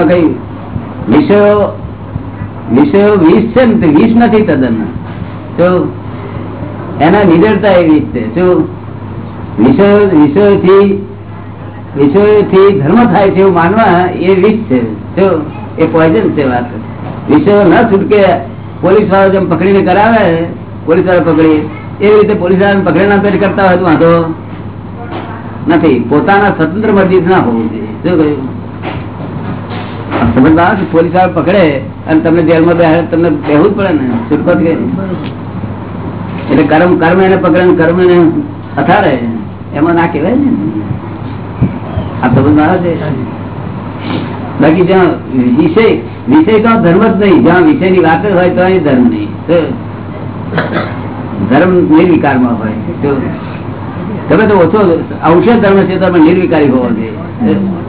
એનો કઈ? વિષયો વિષયો વીસ છે ને વીસ નથી તદ્દન. એના નિડરતા એ વીસ છે શું વિષયો વિષયોથી વિષયોથી ધર્મ થાય છે એવું માનવા એ વીસ છે. શું એ પોઈઝન છે વાત. વિષયો ન છૂટકે પોલીસ વાળો જેમ પકડીને કરાવે પોલીસ વાળો પકડી એવી રીતે પોલીસ વાળાને પકડી ના કરતા હોય તો વાંધો નથી. પોતાના સ્વતંત્ર મરજી ના હોવું જોઈએ. શું કહ્યું? પોલીસવાળા પકડે અને તમને જેલમાં તમને બેહવું જ પડે ને છૂટકો જ એટલે કર્મ કર્મ એને પકડે કર્મ એને અથારે. એમાં ના કહેવાય ને. આ સમજ આવે છે. બાકી જ્યાં વિષય વિષય તો ધર્મ જ નહીં. જ્યાં વિષયની વાત હોય તો એ ધર્મ નહીં. ધર્મ ધર્મ નિર્વિકારમાં હોય? તમે તો ઓછો અંશે ધર્મ છે તો નિર્વિકારી હોવો જોઈએ.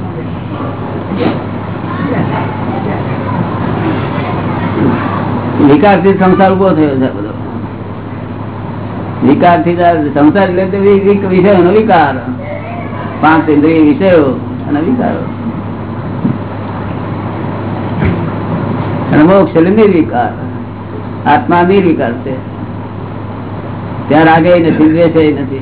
વિકારથી સંસાર ઊભો થયો છે બધો. વિકારથી સંસાર એટલે વિષયોનો વિકાર. પાંચ ઇન્દ્રિય વિષયો અને વિકારો. અને મોક્ષ નિર્વિકાર. આત્મા નિર્વિકાર છે. ત્યાં રાગે નથી, દ્વેષે નથી.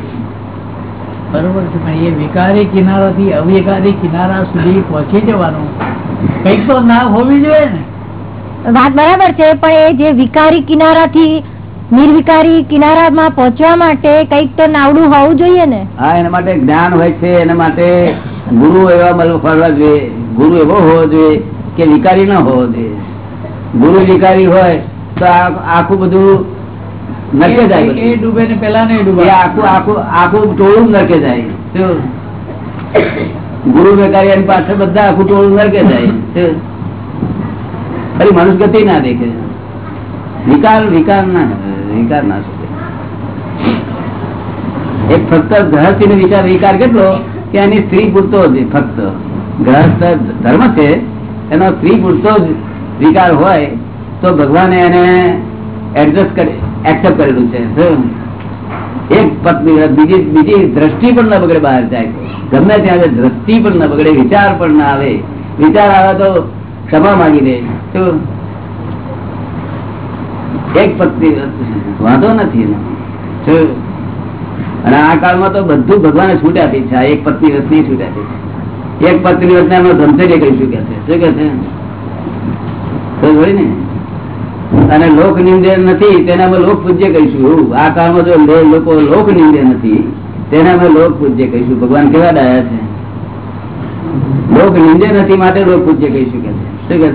બરોબર છે, પણ એ વિકારી કિનારાથી અવિકારી કિનારા સુધી પહોંચી જવાનું. કંઈક તો ના હોવી જોઈએ ને. વાત બરાબર છે પણ એ જે વિકારી કિનારાથી નિર્વિકારી કિનારામાં પહોંચવા માટે કંઈક તો નાવડું હોવું જોઈએ ને. હા એના માટે જ્ઞાન હોય છે એના માટે ગુરુ એવા મતલબ ફરવા જોઈએ ગુરુ એવો હોવો જોઈએ કે વિકારી ન હોવો જોઈએ. ગુરુ વિકારી હોય તો આ- આખું બધું નરકે જાય એ- ડૂબે ને પેલા નહીં ડૂબે. આખું આખું આખું ટોળું નરકે જાય. ગુરુ વિકારી એની પાછળ બધા આખું ટોળું નરકે જાય. ફરી મનુષ્ય ગતિ ના દેખે. વિકાર વિકાર ના વિકાર ના શકે એક ફક્ત ગ્રહસ્થી વિચાર, વિકાર કેટલો? કે એની સ્ત્રી પૂરતો ફક્ત. ગ્રહસ્થ ધર્મ છે, એનો સ્ત્રી પૂરતો વિકાર હોય, તો ભગવાને એને એડજસ્ટ કરે એક્સેપ્ટ કરેલું છે. એક પત્ની, બીજી બીજી દ્રષ્ટિ પણ ન બગડે બહાર જાય. ગમે ત્યાં દ્રષ્ટિ પણ ન બગડે, વિચાર પણ ના આવે. વિચાર આવે તો ક્ષમા માંગી દે એક પત્ની વાંધો નથી અને આ કાળમાં તો બધું ભગવાને છૂટ આપી છે. એક પત્ની વ્રતની છૂટ આપી છે. એક પત્ની વ્રત એમનો ધમસરી કહીશું કે છે. શું કે છે? અને લોક નિંદે નથી તેને અમે લોક પૂજ્ય કહીશું. આ કાળમાં જો લોકો લોક નિંદે નથી તેને અમે લોક પૂજ્ય કહીશું. ભગવાન કેવા ડાયા છે? લોક નિંદે નથી માટે લોક પૂજ્ય કહીશું શું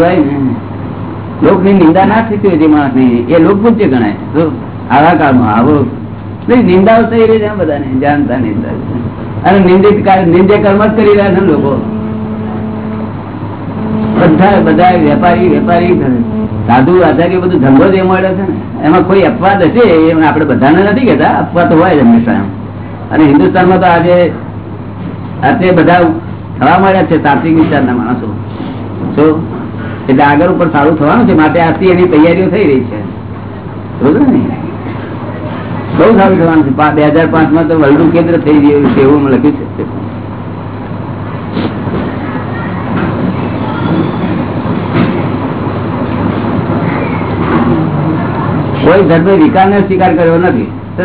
કે લોકની. નિંદા ના થતી હતી માણસની એ લોક પૂજ્ય ગણાય? આવા કાળમાં આવો. નિંદાઓ થઈ રહી છે બધાને. જાણતા નિંદા. અને નિંદિત નિંદે કર્મ જ કરી રહ્યા છે લોકો. બધા બધા વેપારી વેપારી સાધુ, આચાર્ય બધું ધંધો જે મળે છે ને. એમાં કોઈ અપવાદ હશે? એમ આપણે બધાને નથી કહેતા. અપવાદ હોય હંમેશા એમ. અને હિન્દુસ્તાનમાં તો આજે અત્યારે બધા થવા મળ્યા છે, તાત્વિક વિચારના માણસો. શું એટલે આગળ ઉપર સારું થવાનું છે, માટે આજથી એની તૈયારીઓ થઈ રહી છે. બરોબર સારું થવાનું છે. બે હજાર પાંચમાં તો વર્લ્ડ કેન્દ્ર થઈ ગયું છે, એવું લખ્યું છે. કોઈ ધર્મે વિકાર નો સ્વીકાર કર્યો નથી. તો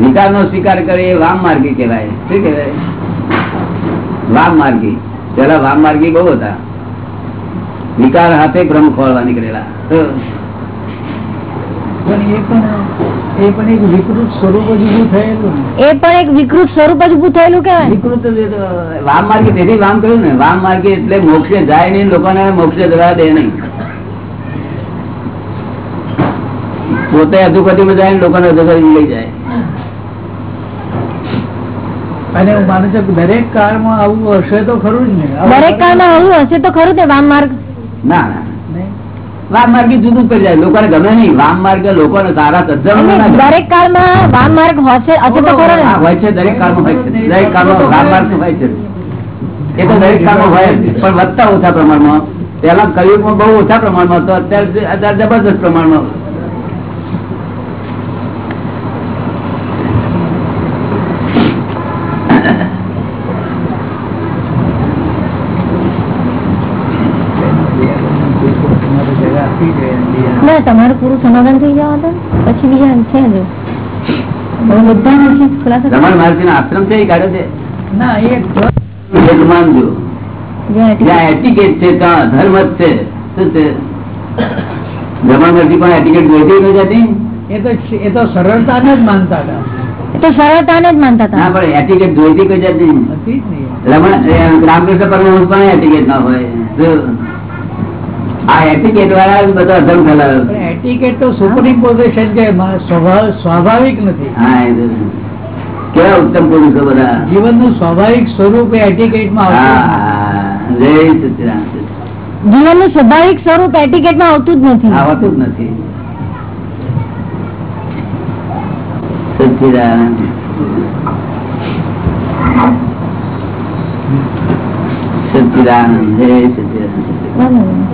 વિકાર નો સ્વીકાર કરે એ વામ માર્ગી કહેવાય. શું કહેવાય? વામ માર્ગી પેલા વામ માર્ગી બહુ હતા. વિકાર હાથે બ્રહ્મ ખોળવા નીકળેલા. એ પણ એક વિકૃત સ્વરૂપ જ ઊભું થયેલું ને. એ પણ એક વિકૃત સ્વરૂપ જ ઉભું થયેલું કેવાય વિકૃત વામ માર્ગી તેથી વામ કર્યું ને. વામ માર્ગી એટલે મોક્ષે જાય નહીં લોકોને મોક્ષે જવા દે નહીં. પોતે અધુગતિમાં જાય ને લોકોને લઈ જાય. અને હું માનું છું કે દરેક કાળમાં આવું હશે તો ખરું જ ને. દરેક કાળમાં આવું હશે તો ખરું ને વામ માર્ગ. ના ના. વામ માર્ગી જુદું કરી જાય. લોકોને ગમે નહીં. વામ માર્ગે લોકોને સારા સજ્જનો. દરેક કાળમાં વામ માર્ગ હશે હશે તો ખરો હોય છે દરેક કાળમાં હોય છે. દરેક કાળમાં વામ માર્ગ હોય છે. એ તો દરેક કાળમાં હોય જ. પણ વધતા ઓછા પ્રમાણમાં. પેલા કયુગમાં બહુ ઓછા પ્રમાણમાં હતો. અત્યારે અત્યારે જબરદસ્ત પ્રમાણમાં તમારું પૂરું સમાધાન થઈ જવા દો પછી બીજા છે જ હવે બધા પછી ખુલાસો રમણ મહર્ષિ આશ્રમ છે એ કાઢે છે? ના એ એક માનજો જ્યાં હતી. છે ત્યાં ધર્મ જ છે. શું છે? રમણ મહર્ષિ પણ એટિકેટ જોઈતી ન જતી એ તો એ તો સરળતાને જ માનતા હતા. એ તો સરળતાને જ માનતા ના પણ એટિકેટ જોઈતી કોઈ જતી હતી રમણ રામકૃષ્ણ પરમહંસ પણ એટીકેટ ના હોય. એટિકેટ એટિકેટ તો સુપરઇમ્પોઝિશન છે માં સ્વભાવ સ્વાભાવિક નથી. હા એ તો. કેવા ઉત્તમ પુરુષો બધા? જીવનનું સ્વાભાવિક સ્વરૂપ એટીકેટમાં આવતું હા જય સચિદાનંદ. જીવનનું સ્વાભાવિક સ્વરૂપ એટિકેટમાં આવતું જ નથી. આવતું જ નથી. સચિદાનંદ. સચિદાનંદ જય જા,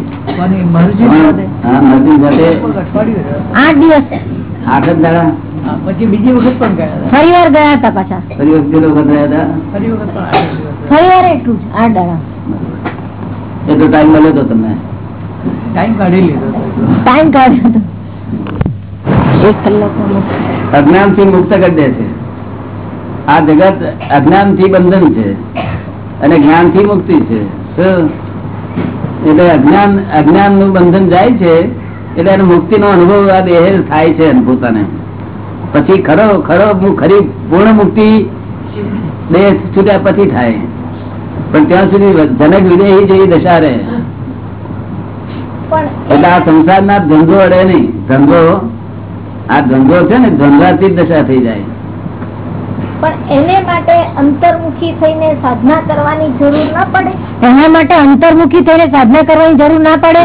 પછી બીજી વખત પણ ગયા ફરી વાર ગયા હતા પાછા. ફરી વખત હતા? ફરી વખત વાર એટલું જ આઠ દાડા. એટલો ટાઈમ મળ્યો તો તમને. ટાઈમ કાઢી લીધો ટાઈમ કાઢ્યો હતો અજ્ઞાનથી મુક્ત કરી દે છે. આ જગત અજ્ઞાનથી બંધન છે અને જ્ઞાનથી મુક્તિ છે. શું? એટલે અજ્ઞાન અજ્ઞાનનું બંધન જાય છે એટલે એને મુક્તિ નો અનુભવ આ દેહ થાય છે પોતાને. પછી ખરો ખરો ખરી પૂર્ણ મુક્તિ દેહ છૂટ્યા પછી થાય. પણ ત્યાં સુધી જનક વિદેહી જેવી દશા રહે. એટલે આ સંસારના ધંધો અડે નહીં. ધંધો આ ધંધો છે ને ધંધાથી જ દશા થઈ જાય. પણ એને માટે અંતર્મુખી થઈને સાધના કરવાની જરૂર ના પડે. એના માટે અંતર્મુખી થઈને સાધના કરવાની જરૂર ના પડે?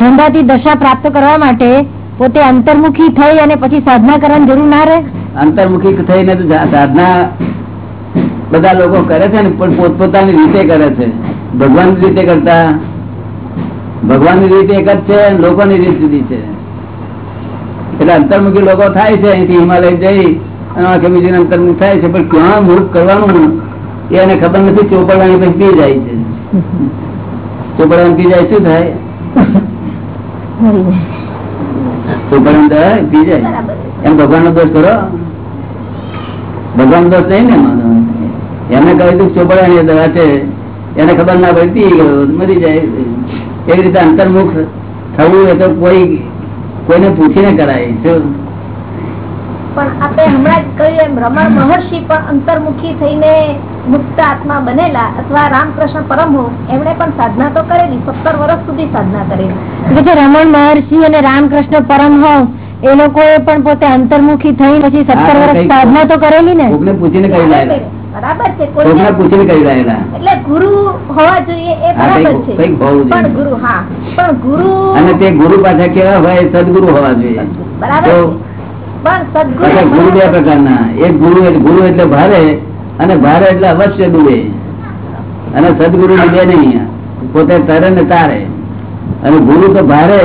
ધંધાથી દશા પ્રાપ્ત કરવા માટે પોતે અંતર્મુખી થઈ અને પછી સાધના કરવાની જરૂર ના રહે? અંતર્મુખી થઈને સાધના બધા લોકો કરે છે ને પણ પોતપોતાની રીતે કરે છે. ભગવાન રીતે કરતા ભગવાનની રીત એક જ છે અને લોકોની રીત જુદી છે. એટલે અંતર્મુખી લોકો થાય છે અહીંથી હિમાલય જઈ આખે બીજી અંતર્મુખ થાય છે, પણ ક્યાં મૂર્ખ કરવાનું એને ખબર નથી, ચોપડવાની પછી પી જાય છે. ચોપડવાની પી જાય, શું થાય? કહ્યું તું એને ખબર ના પડી મરી જાય. એવી રીતે અંતર્મુખ થવું એ તો કોઈ કોઈને પૂછીને કરાય, શું? પણ આપણે હમણાં જ કહ્યું એમ રમણ મહર્ષિ પણ અંતર્મુખી થઈને મુક્ત આત્મા બનેલા અથવા રામકૃષ્ણ પરમહંસ એમણે પણ સાધના તો કરેલી સત્તર વર્ષ સુધી સાધના કરેલી. કે જે રમણ મહર્ષિ અને રામકૃષ્ણ પરમહંસ એ લોકોએ પણ પોતે અંતર્મુખી થઈ પછી સત્તર વર્ષ સાધના તો કરેલી ને? પૂછીને કરી લાયેલા. બરાબર છે કોઈને પૂછીને એટલે ગુરુ હોવા જોઈએ એ બરાબર છે. પણ ગુરુ હા પણ ગુરુ અને તે ગુરુ પાછા કેવા હોય સદગુરુ હોવા જોઈએ. બરાબર પણ ગુરુ બે પ્રકારના એક ગુરુ એટલે ગુરુ એટલે ભારે અને ભારે એટલે અવશ્ય ડૂબે અને સદગુરુ ડૂબે નહીં પોતે તરે ને તારે. અને ગુરુ તો ભારે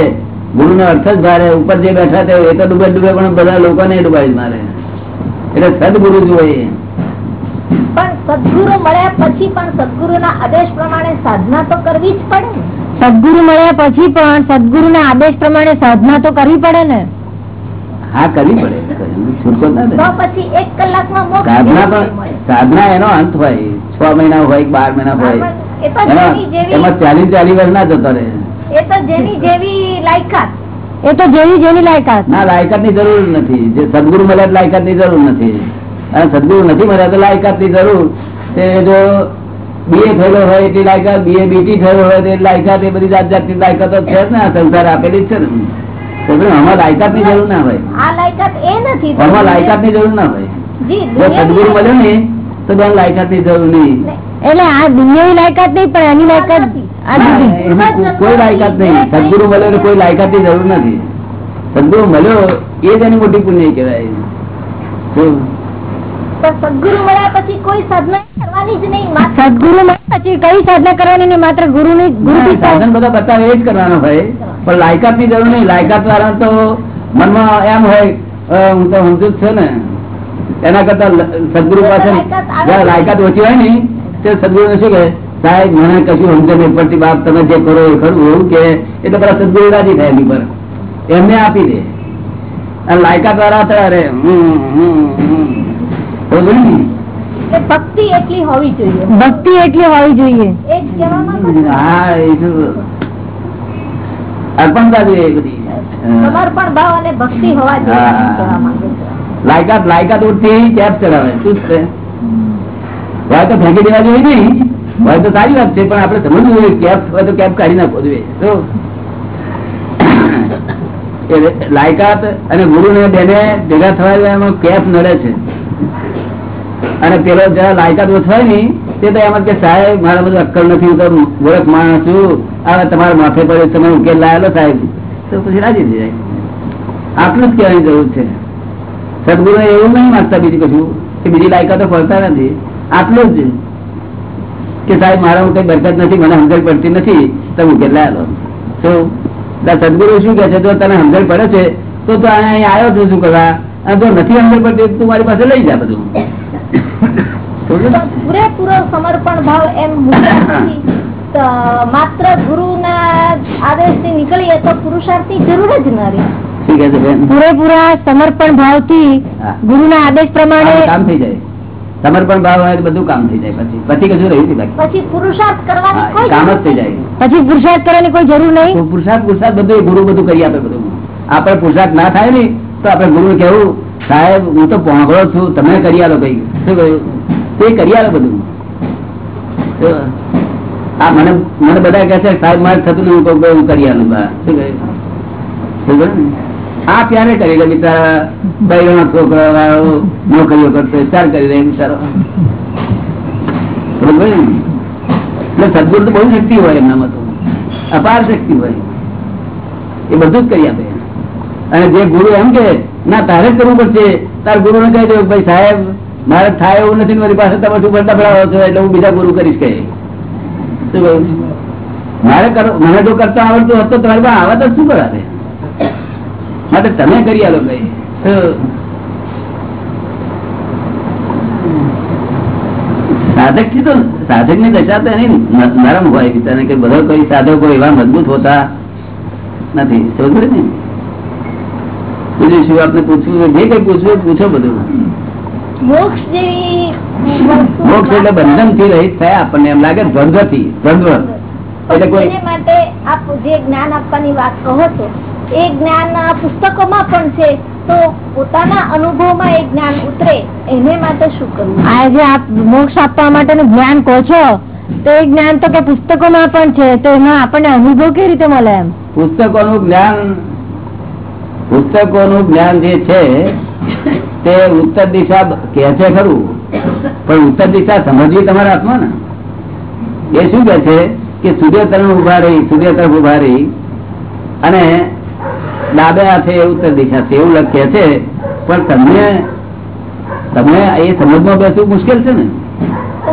ગુરુ નો અર્થ જ ભારે ઉપર જે બેઠા તે એ તો ડૂબે ડૂબે પણ બધા લોકો ને ડૂબાવી મારે. એટલે સદગુરુ જોઈએ પણ સદગુરુ મળ્યા પછી પણ સદગુરુના આદેશ પ્રમાણે સાધના તો કરવી જ પડે ને. સદગુરુ મળ્યા પછી પણ સદગુરુના આદેશ પ્રમાણે સાધના તો કરવી પડે ને. હા કરવી પડે ના સાધના પણ સાધના એનો અંત હોય. છ મહિના હોય બાર મહિના હોય. એ એમાં ચાલીસ ચાલીસ વર્ષ ના જતો રહે. એ તો જેની જેવી લાયકાત. એ તો જેવી જેની લાયકાત. ના લાયકાતની જરૂર નથી. જે સદગુરુ મળે લાયકાતની જરૂર નથી. અને સદગુરુ નથી મળ્યા તો લાયકાતની જરૂર. તે જો બીએ થયેલો હોય એટલી લાયકાત બીએ બીટી થયેલો હોય તો એટલી લાયકાત એ બધી જાત જાતની લાયકાતો છે જ ને. આ સંસાર આપેલી જ છે ને. આમાં લાયકાતની જરૂર ના હોય. લાયકાત એ નથી આમાં લાયકાતની જરૂર ના હોય. સદગુરુ મળ્યો ને તો બેન લાયકાતની જરૂર નહીં. એટલે આ દુનિયાની લાયકાત નહીં પણ એની લાયકાત કોઈ લાયકાત નહીં. સદગુરુ મળે કોઈ લાયકાતની જરૂર નથી. સદગુરુ મળ્યો એ જ એની મોટી પુણ્ય કહેવાય. સદગુરુ મળ્યા પછી કોઈ સાધના કરવાની જ નહીં. સદગુરુ માં પછી કઈ સાધના કરવાની નહીં? માત્ર ગુરુ ની ગુરુ સાધન બધા બતાવે એ જ કરવાનો હોય પણ લાયકાતની જરૂર નહીં. લાયકાત વાળા તો મનમાં એમ હોય હું તો સમજુ છું ને. એના કરતા સદગુરુ પાસે લાયકાત જયારે લાયકાત ઓછી હોય ને તે સદગુરુ ને શું કહે? સાહેબ મને કશું સમજે નહીં. પડતી બાપ તમે જે કરો એ ખરું. એવું કે એટલે પેલા સદગુરુ રાજી થાય એની પર. એમને આપી દે. અને લાયકાત વાળા હમ, હમ. ભક્તિ એટલી હોવી જોઈએ. ભક્તિ એટલી હોવી અર્પણતા બધી. સમર્પણ ભાવ અને ભક્તિ હોવા લાયકાત લાયકાત ઉઠતી કેપ ચડાવે. શું છે? હોય તો ફેંકી દેવા જોઈએ નહીં. હોય તો સારી વાત છે પણ આપણે સમજવું જોઈએ. કેપ હોય તો કેપ કાઢી નાખવો જોઈએ. શું? લાયકાત અને ગુરુ ને બેને ભેગા થવા એમાં કેપ નડે છે. અને પેલો જરા લાયકાત ઓછવાયની તે તો એમ કે સાહેબ, મારા બધું અક્કલ નથી, હું તો ગોરખ માણસ છું. હવે તમારા માથે પડે તમે ઉકેલ લાયેલો સાહેબ. તો પછી રાજી થઈ જાય. આટલું જ કહેવાની જરૂર છે. સદગુરુ એવું નહીં માગતા બીજું કશું, કે બીજી લાયકાતો પડતા નથી. આટલું જ કે સાહેબ, મારા કઈ બરકત નથી, મને સમજણ પડતી નથી, તમે ઉકેલ લાયેલો. તો સદગુરુ શું કે છે? જો તને સમજણ પડે છે, તો તું અહીંયા આવ્યો છું શું કરવા? અને જો નથી સમજણ પડતી, તું મારી પાસે લઈ જા બધું? તો પૂરેપૂરો સમર્પણ ભાવ એમ માત્ર પછી ના આદેશથી નીકળીએ તો પુરુષાર્થની જરૂર જ ન રહે. પૂરેપૂરા સમર્પણ ભાવથી ગુરુ ના આદેશ પ્રમાણે કામ થઈ જાય. સમર્પણ ભાવ હોય તો બધું કામ થઈ જાય પછી. પછી કશું રહ્યું પછી પુરુષાર્થ કરવાની કોઈ કામ જ થઈ. જાય. પછી પુરુષાર્થ કરવાની કોઈ જરૂર નહીં? પુરુષાર્થ પુરુષાર્થ બધું ગુરુ બધું કરી આપે બધું. આપણે પુરુષાર્થ ના થાય ને તો આપણે ગુરુ કેવું સાહેબ હું તો પહોંચો છું તમે કરી આલો કઈ શું કહ્યું? તે કરી આવે બધું. આ મને મને બધા કહે છે, સાહેબ, મારે થતું નહીં કહું હું કરી આવું શું? આ ત્યારે કરી લે બિચારા બૈરાનો છોકરો વાળો નોકરીઓ કરતો ચાર કરી લે બિચારો. સદગુરુ તો બહુ શક્તિ હોય એમનામાં તો અપાર શક્તિ હોય. એ બધું જ કરી આપે. અને જે ગુરુ એમ કે ના, તારે જ કરવું પડશે. તાર ગુરુ ને કહી દે ભાઈ સાહેબ મારે થાય એવું નથી મારી પાસે તમે શું કરતા પડાવો છો? એટલે હું બીજા ગુરુ કરીશ કે. મારે મને જો કરતા આવડતું હતું તમારી પાસે આવે તો શું કરાવે? માટે તમે કરી આલો ભાઈ. સાધકથી તો સાધકની દશા તો એની નરમ હોય બિચારા કે બધા કોઈ સાધકો એવા મજબૂત હોતા નથી. સમજ ને? બીજું શું આપને પૂછવું જે કઈ પૂછવું પૂછો બધું. મોક્ષ એટલે બંધનથી રહીત થયા આપણને એમ લાગે દ્વંદ્વ. થી દ્વંદ્વ એટલે કોઈ એને માટે આપ જે જ્ઞાન આપવાની વાત કહો છો એ જ્ઞાન પુસ્તકોમાં પણ છે તો પોતાના અનુભવમાં એ જ્ઞાન ઉતરે એને માટે શું કરવું? આ જે આપ મોક્ષ આપવા માટેનું જ્ઞાન કહો છો તો એ જ્ઞાન તો કે પુસ્તકોમાં પણ છે તો એમાં આપણને અનુભવ કેવી રીતે મળે એમ? પુસ્તકોનું જ્ઞાન પુસ્તકોનું જ્ઞાન જે છે તે ઉત્તર દિશા કે છે ખરું. પણ ઉત્તર દિશા સમજવી તમારા હાથમાં ને? એ શું કે છે કે સૂર્ય તરફ ઊભા રહી સૂર્ય તરફ ઊભા રહી અને ડાબે હાથે ઉત્તર દિશા છે એવું લખે છે. પણ તમને તમને એ સમજમાં બેસવું મુશ્કેલ છે ને?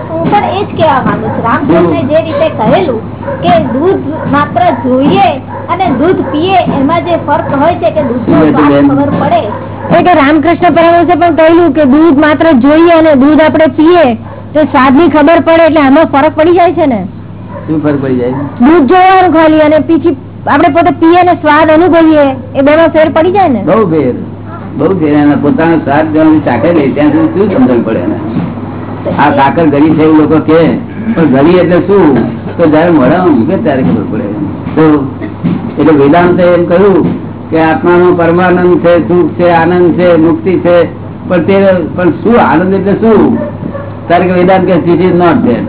હું પણ એ જ કહેવા માંગુ છું. રામકૃષ્ણે જે રીતે કહેલું કે દૂધ માત્ર જોઈએ અને દૂધ પીએ એમાં જે ફર્ક હોય છે કે દૂધ? ખબર પડે એ કે રામકૃષ્ણ પરમહંસે પણ કહેલું કે દૂધ માત્ર જોઈએ અને દૂધ આપણે પીએ તો સ્વાદની ખબર પડે એટલે આમાં ફરક પડી જાય છે ને? શું ફરક પડી જાય? દૂધ જોવાનું ખાલી અને પીછી આપણે પોતે પીએ ને સ્વાદ અનુભવીએ એ બેમાં ફેર પડી જાય ને? બહુ ફેર બહુ ફેર એના પોતાનો સ્વાદ જવાનું ચાખે નહીં ત્યાં સુધી શું સમજણ પડે એને? આ સાકર ગરી છે એવું લોકો કે પણ ગરી એટલે શું? તો જયારે મળે મૂકે ત્યારે ખબર પડે. તો એટલે વેદાંત એમ કહ્યું કે આત્માનો પરમાનંદ છે સુખ છે આનંદ છે મુક્તિ છે. પણ તે પણ શું આનંદ એટલે શું? ત્યારે કે વેદાંત કે ધીસ ઇઝ નોટ ધેટ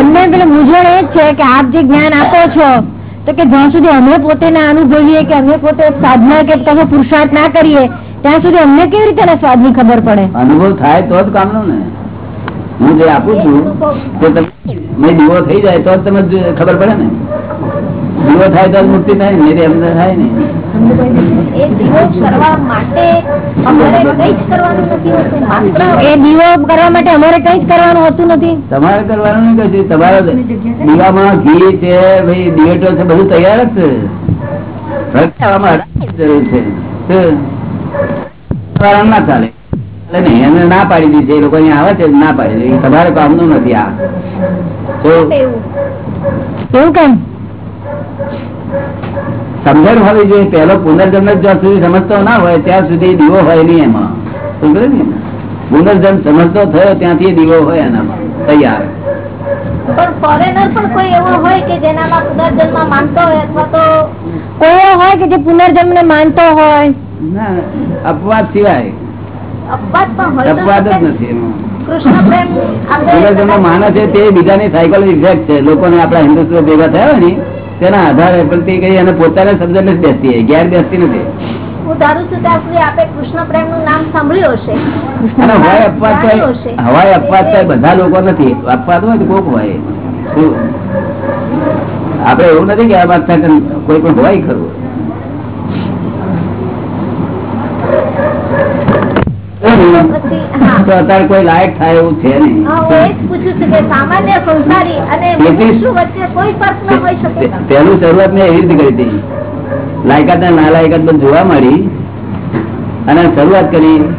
એમને પેલું મૂંઝવણ એ છે કે આપ જે જ્ઞાન આપો છો તો કે જ્યાં સુધી અમે પોતે ના અનુભવીએ કે અમે પોતે સાધના કે કશો પુરુષાર્થ ના કરીએ ત્યાં સુધી અમને કેવી રીતે સ્વાદની ખબર પડે? અનુભવ થાય તો જ કામનું ને. હું જે આપું છું તો તમે મેં દીવો થઈ જાય તો જ તમે ખબર પડે ને. દીવો થાય તો મુક્તિ થાય ને એમ તો થાય ને. એ દીવો કરવા માટે અમારે કઈ જ કરવાનું નથી હોતું માત્ર એ દીવો કરવા માટે અમારે કઈ જ કરવાનું હોતું નથી. તમારે કરવાનું નહીં કશું તમારે દીવામાં ઘી છે ભાઈ દિવેટો છે બધું તૈયાર જ છે. જરૂર છે. ના ચાલે. એને ના પાડી દીધી એ લોકો અહીંયા આવે છે ના પાડી દીધી. તમારે કામનું નથી આ. એવું કેમ? સમજણ હોવી જોઈએ. પહેલો પુનર્જન્મ જ્યાં સુધી સમજતો ના હોય ત્યાં સુધી દીવો હોય નહીં એમાં. સમજે ને? પુનર્જન્મ સમજતો થયો ત્યાંથી દીવો હોય એનામાં. તૈયાર. પણ ફોરેનર પણ કોઈ એવો હોય કે જેનામાં પુનર્જન્મ માનતો હોય અથવા તો કોઈ હોય કે જે પુનર્જન્મ ને માનતો હોય? ના અપવાદ સિવાય. અપવાદ જ નથી પુનર્જન્મ માને છે તે બીજાની સાયકલ ઇફેક્ટ છે. લોકોને આપણા હિન્દુત્વ ભેગા થયા હોય ને તેના આધારે પણ તે કઈ એને પોતાને શબ્દ નથી બેસતી ગેર બેસતી નથી. હું ધારું છું ત્યાં સુધી આપે કૃષ્ણ પ્રેમનું નામ સાંભળ્યું હશે. અને હોય અપવાદ હવાઈ. અપવાદ તો બધા લોકો નથી. અપવાદ હોય તો કોક હોય. આપડે એવું નથી કે આ વાત કોઈ પણ હોય ખરું પછી હા તો અત્યારે કોઈ લાયક થાય એવું છે નહીં. હા, હું એ જ પૂછું છું કે સામાન્ય સંસારી અને તેથી- મુમુક્ષુ વચ્ચે કોઈ ફર્ક ન હોઈ શકે. પે- પહેલું શરૂઆત મેં એવી રીતે કરી હતી. લાયકાત ને નાલાયકાત બધું જોવા મળી અને શરૂઆત કરી.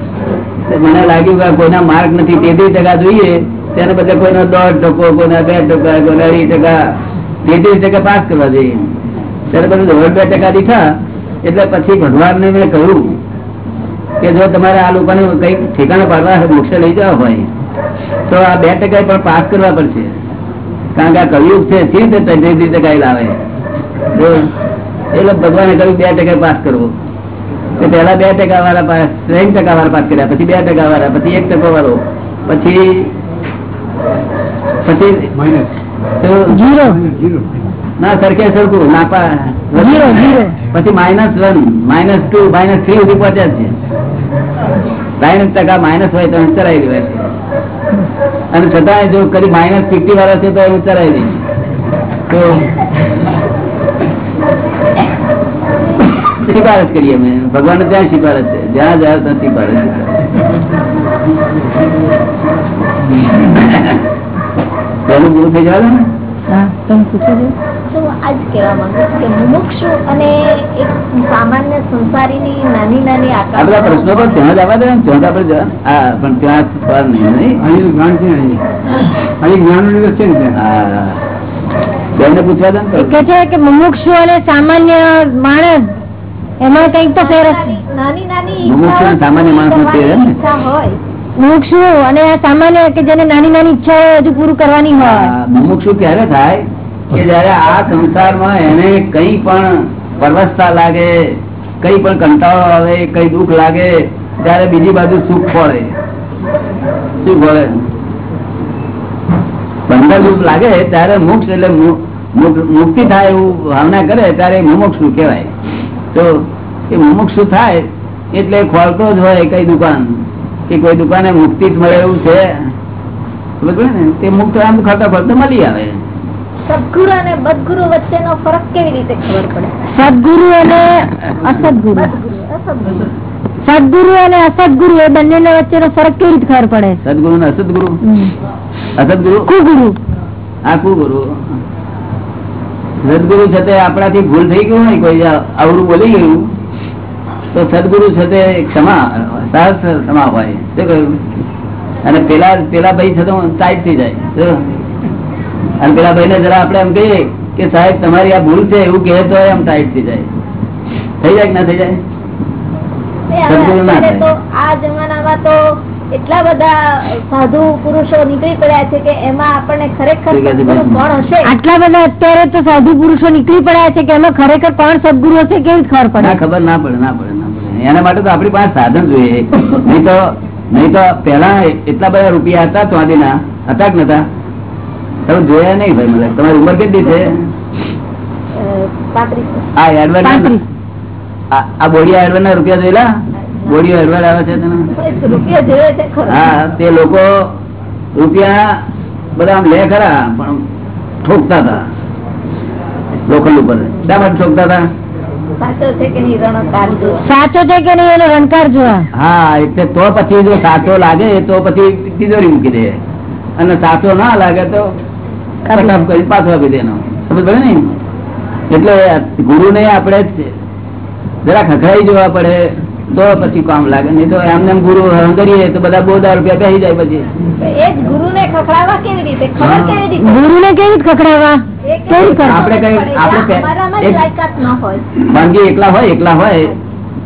મને લાગ્યું કે કોઈના માર્ક નથી. તેત્રીસ ટકા જોઈએ તેને બદલે કોઈનો દોઢ ટકો કોઈના બે ટકા કોઈના અઢી ટકા તેત્રીસ ટકા પાસ કરવા જોઈએ. ત્યારે બધું દોઢ બે ટકા દીઠા એટલે પછી ભગવાનને મેં કહ્યું કે જો તમારે આ લોકોને કંઈક ઠેકાણા પાડવા મોક્ષ લઈ જવા હોય તો આ બે ટકા પણ પાસ કરવા પડશે. કારણ કે આ કવિયુગ છે સી રીતે ત્રીસ ટકા લાવે? એટલે ભગવાને કહ્યું બે ટકા પાસ કરવો. પેલા બે ટકા વાળા પાસ ત્રણ ટકા વાળા પાસ કર્યા પછી બે ટકા વાળા પછી એક ટકા વાળો પછી પછી ના સરખે સરખું zero. પછી minus one minus two minus three સુધી પહોંચે છે ત્રણ ટકા માઇનસ હોય તો ચલાવી ગયું અને છતાં જો કદી માઇનસ ફિફ્ટી વાળા છે તો ચલાવી દે તો સિફારસ કરીએ અમે. ભગવાન ત્યાં સિફારસ છે. જ્યાં જાય ત્યાં સિફારસ પેલું પૂરું થઈ જાય ને? હા તમે પૂછો છો? તો જ કહેવા માંગુ છું કે મુમુક્ષુ અને એક સામાન્ય સંસારીની નાની નાની આ બધા પ્રશ્નો પણ ત્યાં જ આવવા દે ને ત્યાં આપણે હા પણ ત્યાં સવાલ નહીં અહીં જ્ઞાન છે અહીં. અહીં જ્ઞાન દિવસ છે ને હા બેનને પૂછવા દે ને કે છે કે મુમુક્ષુ અને સામાન્ય માણસ એમાં કંઈક તો ફેર નાની નાની મુમુક્ષુ સામાન્ય માણસનો ફેર હે ને? ઈચ્છા હોય. મુમુક્ષુ અને સામાન્ય કે જેને નાની નાની ઈચ્છાઓ હજુ પૂરું કરવાની હોય. આ મુમુક્ષુ ત્યારે થાય? કે જયારે આ સંસારમાં એને કઈ પણ પરવસતા લાગે, કઈ પણ કંટાળો આવે, કઈ દુઃખ લાગે, ત્યારે બીજી બાજુ સુખ પડે. શું પડે પંદર રૂપ લાગે ત્યારે મોક્ષ એટલે મુક્તિ થાય એવું ભાવના કરે ત્યારે મુમુક્ષુ કહેવાય. તો એ મુમુક્ષુ થાય એટલે ખોલતો જ હોય કઈ દુકાન, કે કોઈ દુકાને મુક્તિ જ મળે એવું છે. ને? તે મુક્ત આમ ખરતા ખરતા મળી આવે. સદગુરુ અને બદગુરુ વચ્ચેનો ફરક કેવી રીતે ખબર પડે? સદગુરુ અને અસદગુરુ. સદગુરુ અને અસદગુરુ એ બંને વચ્ચેનો ફરક કેવી રીતે ખબર પડે? સદગુરુ ને અસદગુરુ? અસદગુરુ? કુગુરુ. આ કુગુરુ. સદગુરુ છે તે આપણાથી ભૂલ થઈ ગયું હોય કોઈ અવરું બોલી ગયું તો સદગુરુ છે તે ક્ષમા સહજ ક્ષમા હોય. શું કહ્યું? અને પેલા પેલા ભાઈ છે તો ટાઈટ થઈ જાય. શું? અને પેલા ભાઈ ને જરા આપડે એમ કહીએ કે સાહેબ તમારી આ ભૂલ છે એવું કહે તો એમ ટાઈટ થઈ જાય. થઈ જાય કે ના થઈ જાય? આ જમાનામાં તો એટલા બધા સાધુ પુરુષો નીકળી પડ્યા છે કે એમાં આપણને ખરેખર કોણ હશે? આટલા બધા અત્યારે તો સાધુ પુરુષો નીકળી પડ્યા છે કે એમાં ખરેખર કોણ સદગુરુ હશે કેવી ખબર પડે? ખબર ના પડે ના પડે ના પડે. એના માટે તો આપણી પાસે સાધન જોઈએ. નહીં તો નહીં તો પેલા એટલા બધા રૂપિયા હતા ચાંદીના હતા કે નતા તમે જોયા નહીં ભાઈ મને. તમારી ઉંમર કેટલી છે. આ પાંત્રીસ. આ બોડિયા ના રૂપિયા જોયેલા? બોડિયો એડવર્ટ આવે છે તને? રૂપિયા જોયો છે ખરો. હા તે લોકો રૂપિયા બધા આમ લે ખરા પણ ઠોકતા હતા. લોખંડ ઉપર. શા માટે ઠોકતા હતા? સાચો છે કે નહીં? જો. સાચો છે કે નહીં? એનો રણકાર જોવા હા એટલે તો પછી જો સાચો લાગે તો પછી તિજોરી મૂકી દે. અને સાચો ના લાગે તો પાછો આપી દેનો સમજ પડે ને? એટલે ગુરુ ને આપણે જરા ખખડાઈ જોવા પડે તો પછી કામ લાગે. નહીં તો એમને એમ ગુરુ કરીએ તો બધા બહુ દાર રૂપિયા કહી જાય પછી. ગુરુ ને કેવી રીતે? કેવી રીતે? આપણે કઈ-? આપણે ન એકલા હોય એકલા હોય.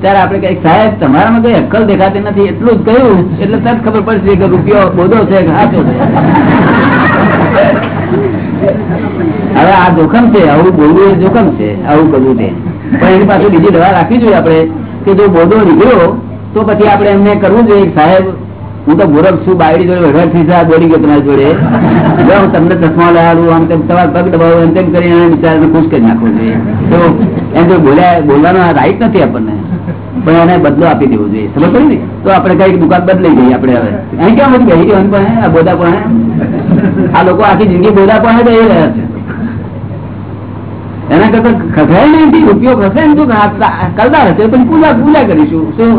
ત્યારે આપણે કઈ સાહેબ, તમારામાં કઈ અક્કલ દેખાતી નથી. એટલું જ કહ્યું. એટલે તરત ખબર પડશે કે રૂપિયો બોધો છે હવે આ જોખમ છે, આવું બોલવું એ જોખમ છે, આવું કરવું છે. પણ એની પાસે બીજી દવા રાખવી જોઈએ આપણે, કે જો બોધો નીકળ્યો, તો પછી આપણે એમને કરવું જોઈએ સાહેબ, હું તો ગોરખ છું, બાયડી જોડે થઈ છે બોલી ગયો તમારી જોડે. હું તમને ચશ્મા લાવું આમ તેમ તમારા પગ દબાવું, એમ તેમ કરીને બિચારાને ખુશ કરી નાખવું જોઈએ. તો એમ જો બોલ્યા, બોલવાનો રાઈટ નથી આપણને. પણ એને બદલો આપી દેવો જોઈએ. સમજ પડી ને? તો આપણે કંઈક દુકાન બદલાઈ ગઈ આપણે હવે. અહીં કેમ બધું બેહી રહેવાનું પણ આ બોધા પણ આ લોકો આખી જિંદગી બોધા પણ બેહી રહ્યા છે? એના કરતા ખસાય નહીં રૂપિયો ખસાય ને તો કરતા હશે પણ પૂજા પૂજા કરીશું. શું?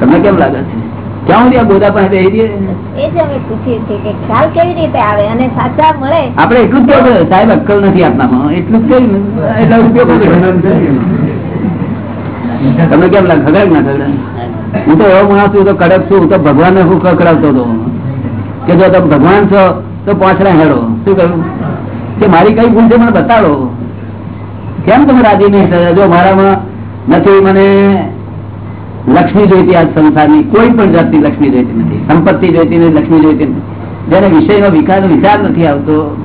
તમને કેમ લાગે છે? ક્યાં સુધી આ બોધા પણ રહીએ? એ જ અમે પૂછીએ છીએ કે ખ્યાલ કેવી રીતે આવે અને સાચા મળે? આપણે એટલું જ સાહેબ અક્કલ નથી આપનામાં એટલું જ કહ્યું ને એટલા રૂપિયો તમને કેમ લાગે ખગડાય ના હું તો એવો માણસ છું તો કડક છું. તો ભગવાન હું ખકડાવતો હતો. કે જો તમે ભગવાન છો, તો પાંચરા હેડો. શું કહ્યું? કે મારી કઈ ભૂલ છે મને બતાડો. કેમ તમે રાજી નહીં થયા? જો મારામાં નથી મને લક્ષ્મી જોઈતી આ સંસારની કોઈ પણ જાતની લક્ષ્મી જોઈતી નથી. સંપત્તિ જોઈતી નથી, લક્ષ્મી જોઈતી નથી. જેને વિષયનો વિકાર વિચાર નથી આવતો,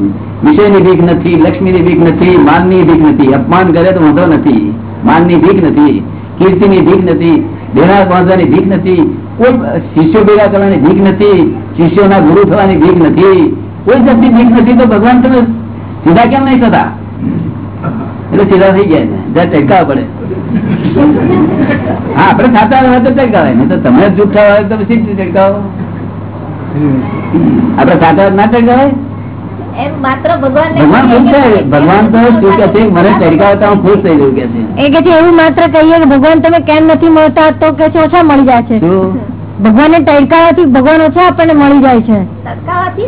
વિષયની ભીખ નથી, લક્ષ્મીની ભીખ નથી, માનની ભીખ નથી, અપમાન કરે તો વાંધો નથી. માનની ભીખ નથી. કીર્તિની ભીખ નથી દેનાર પહોંચવાની ભીખ નથી, કોઈ શિષ્યો ભેગા કરવાની ભીખ નથી, શિષ્યોના ગુરુ થવાની ભીખ નથી. કોઈ જાતની ભીખ નથી તો ભગવાન તમે સીધા કેમ નહીં થતા? એટલે સીધા થઈ જાય ને જરા પડે. હા આપડે ખાતા હોય તો ટેકાવે નહીં તો તમે જૂઠા હોય તો પછી ટેકાવો આપડે ખાતા ના ટેકાવાય ભગવાન ભગવાન શું છે ભગવાન તો શું કે છે મને ટેકાવતા હું ખુશ થઈ જવું કે છે. એ કે છે એવું માત્ર કહીએ કે ભગવાન તમે કેમ નથી મળતા તો કે છે ઓછા મળી જાય છે. ભગવાન ને ટળકાવાથી ભગવાન ઓછા આપણને મળી જાય છે. તડકાવાથી?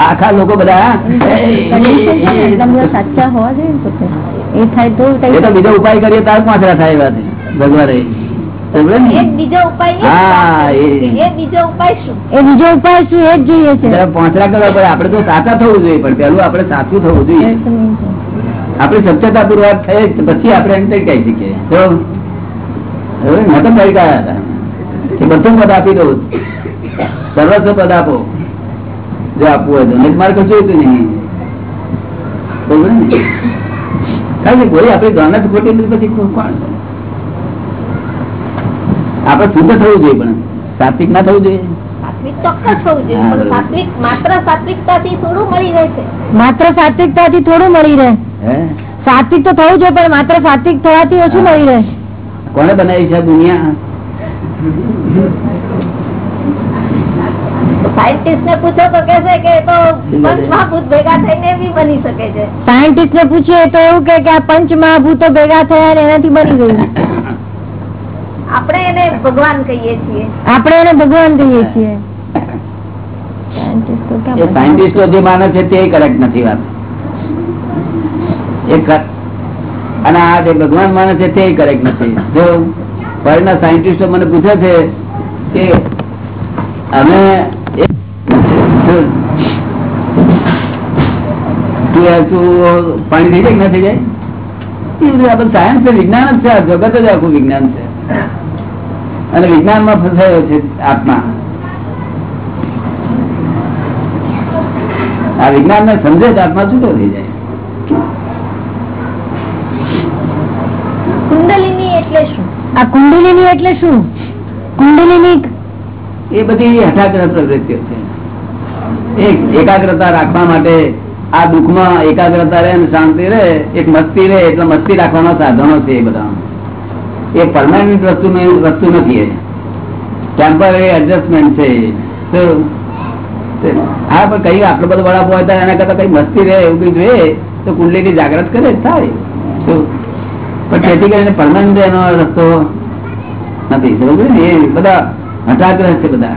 આખા લોકો બધા સાચા હોવા જોઈએ એ થાય તો બીજો ઉપાય કરીએ તાર પાછળ થાય ભગવાન. આપડે તો સાચા થવું જોઈએ પણ પેલું આપડે સાચું થવું જોઈએ. આપડે સત્યતા પૂર્વક થઈ પછી આપડે એમ કઈ કહી શકીએ. મેં તો કઈ ગયા હતા. કે બધું પદ આપી દઉં સર્વસ્વ પદ આપો. જો આપવું હોય તો. મારે કશું જોઈતું નહીં. બરોબર ને? કારણ કે કોઈ આપડે ગણત ખોટી પછી કોણ આપણે શુદ્ધ થવું જોઈએ પણ સાત્વિક ના થવું જોઈએ. માત્ર સાત્વિકતાથી થોડું મળી રહે છે. માત્ર સાત્વિકતાથી થોડું મળી રહે. સાત્વિક તો થવું જોઈએ પણ માત્ર સાત્વિક થવાથી ઓછું મળી રહે. કોને બનાવી છે દુનિયા? સાયન્ટિસ્ટ ને પૂછો તો છે કે તો પંચમહાભૂત ભેગા થઈને બી બની શકે છે. સાયન્ટિસ્ટ ને પૂછીએ તો એવું કે કે આ પંચ મહાભૂતો ભેગા થયા ને એનાથી બની ગયું. આપણે એને ભગવાન કહીએ છીએ. આપણે એને ભગવાન કહીએ છીએ. સાયન્ટિસ્ટો જે માને છે તે કરેક્ટ નથી વાત. એ અને આ જે ભગવાન માને છે તે કરેક્ટ નથી. જો બહારના સાયન્ટિસ્ટો મને પૂછે છે કે અમે પાણી થઈ જાય નથી જાય? એ બધું આ બધું સાયન્સ છે વિજ્ઞાન જ છે આ જગત જ આખું વિજ્ઞાન છે. અને વિજ્ઞાનમાં ફસાયો છે આત્મા. આ વિજ્ઞાન ને સમજે તો આત્મા છૂટો થઈ જાય. કુંડલિની એટલે શું? આ કુંડલીની એટલે શું? કુંડલીની એ બધી હઠાગ્રહ પ્રવૃત્તિઓ છે. એક એકાગ્રતા રાખવા માટે આ દુઃખમાં એકાગ્રતા રહે અને શાંતિ રહે એક મસ્તી રહે એટલે મસ્તી રાખવાના સાધનો છે એ બધા એ પરમાનન્ટ વસ્તુ વસ્તુ નથી ટેમ્પરરી એડજસ્ટમેન્ટ છે હા પણ કઈ આટલો બધો વડાપો હોય તો એના કરતા કઈ મસ્તી રહે એવું કઈ જોઈએ? તો કુંડલી ની જાગ્રત કરે થાય. પણ તેથી કરીને પરમાનંદ એનો રસ્તો નથી સમજ ને? એ બધા હટાગ્રહ છે બધા.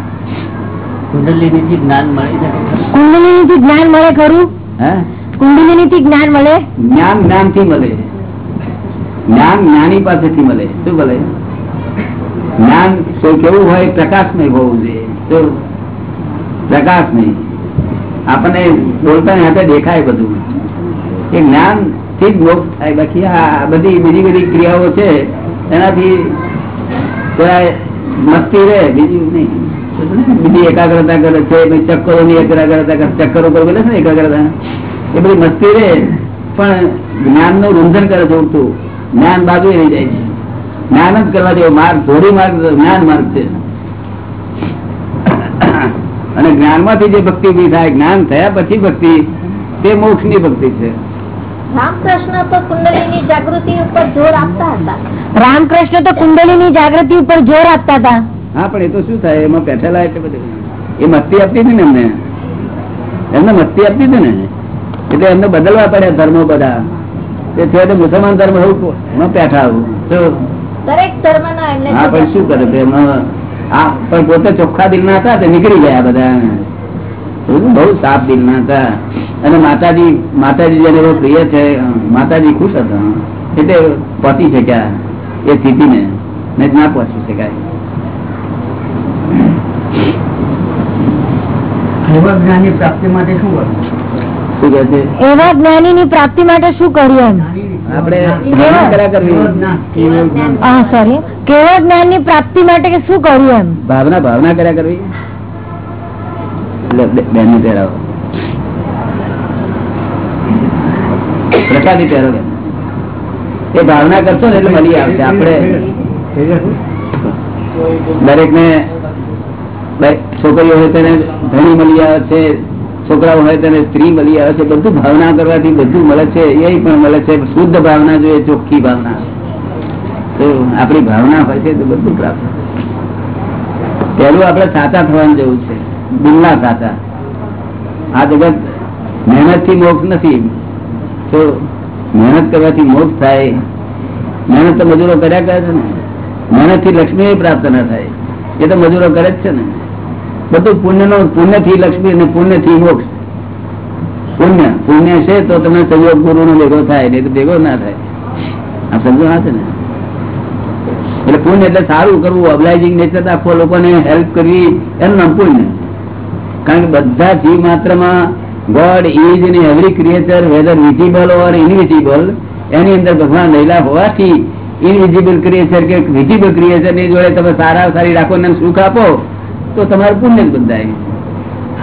કુંડલીનીથી જ્ઞાન મળે થી જ્ઞાન મળે ખરું? હા? કુંડલિની થી જ્ઞાન મળે? જ્ઞાન જ્ઞાનથી મળે. જ્ઞાન જ્ઞાની પાસેથી મળે. શું ભલે જ્ઞાન કેવું હોય, પ્રકાશમય હોવું જોઈએ. પ્રકાશમય. આપણને બોલતા હાથે દેખાય બધું. એ જ્ઞાનથી જ મોક્ષ થાય. બાકી આ બધી બીજી બધી ક્રિયાઓ છે, એનાથી મસ્તી રહે, બીજું નહીં. બીજી એકાગ્રતા કરે છે ચક્કરો ની એકાગ્રતા કરે, ચક્કરો પર બોલે છે એકાગ્રતા? એ બધી મસ્તી રહે. પણ જ્ઞાનનું રૂંધન કરે છે ઉડતું. જ્ઞાન બાજુ રહી જાય છે. જ્ઞાન જ કરવા જેવો માર્ગ ધોરી માર્ગ જ્ઞાન માર્ગ છે. અને જ્ઞાનમાંથી જે ભક્તિ ઊભી થાય જ્ઞાન થયા પછી ભક્તિ તે મોક્ષની ભક્તિ છે. રામકૃષ્ણ તો કુંડલીની જાગૃતિ ઉપર જોર આપતા હતા. રામકૃષ્ણ તો કુંડલીની જાગૃતિ ઉપર જોર આપતા હતા. હા પણ એ તો શું થાય? એમાં બેઠેલા એટલે બધું. એ મસ્તી આપતી હતી ને એમને? એમને મસ્તી આપતી હતી ને? એટલે એમને બદલવા પડ્યા ધર્મો બધા. છે મુસલમાન ધર્મ એવું પેઠા આવું. દરેક ધર્મના હા પણ શું કરે? હા પણ પોતે ચોખ્ખા દિલ ના હતા તે નીકળી ગયા બધા. બહુ સાફ દિલ ના હતા. અને માતાજી માતાજી જેને બહુ પ્રિય છે માતાજી ખુશ હતા. એટલે પહોંચી શક્યા એ સ્થિતિને. ને ના પહોંચી શકાય. જ્ઞાનની પ્રાપ્તિ માટે શું કરવું એવા જ્ઞાની ની પ્રાપ્તિ માટે શું કર્યું એમ? આપણે ભાવના કર્યા કરવી? હા સોરી કેવા જ્ઞાન? ની પ્રાપ્તિ માટે શું કર્યું એમ? ભાવના ભાવના કર્યા કરવી? લે, બે- પહેરાવો. પ્રસાદી પહેરો એ ભાવના કરશો ને એટલે મળી આવશે. આપણે દરેક ને છોકરીઓ હોય તેને ધણી મળી આવે છે. છોકરાઓ હોય તેને સ્ત્રી મળી આવે છે, બધું ભાવના કરવાથી બધું મળે છે એ પણ મળે છે, શુદ્ધ ભાવના જોઈએ, ચોખ્ખી ભાવના. તો આપણી ભાવના હોય છે તો બધું પ્રાપ્ત પહેલું આપણે સાચા થવાનું જવું છે દિલના સાચા. આ જગત મહેનતથી મોક્ષ નથી. તો મહેનત કરવાથી મોક્ષ થાય. મહેનત તો મજૂરો કર્યા કરે છે ને. મહેનતથી લક્ષ્મી પ્રાપ્ત ના થાય. એ તો મજૂરો કરે જ છે ને. બધું પુણ્ય નો પુણ્યથી લક્ષ્મી અને પુણ્યથી મોક્ષ. પુણ્ય પુણ્ય છે તો તમે સંયોગ ગુરુ નો ભેગો થાય ભેગો ના થાય. આ સમજો ના છે ને? એટલે પુણ્ય એટલે સારું કરવું ઓબ્લાઇઝિંગ નેચર આપવો લોકોને હેલ્પ કરવી એનું નામ પુણ્ય. કારણ કે બધા જીવ માત્રમાં God is in every creature whether visible or invisible એની અંદર ભગવાન રહેલા હોવાથી ઇનવિઝિબલ ક્રિએચર કે વિઝિબલ ક્રિએચરની જોડે તમે સારા સારી રાખો અને સુખ આપો તો તમારું પુણ્ય બંધાય.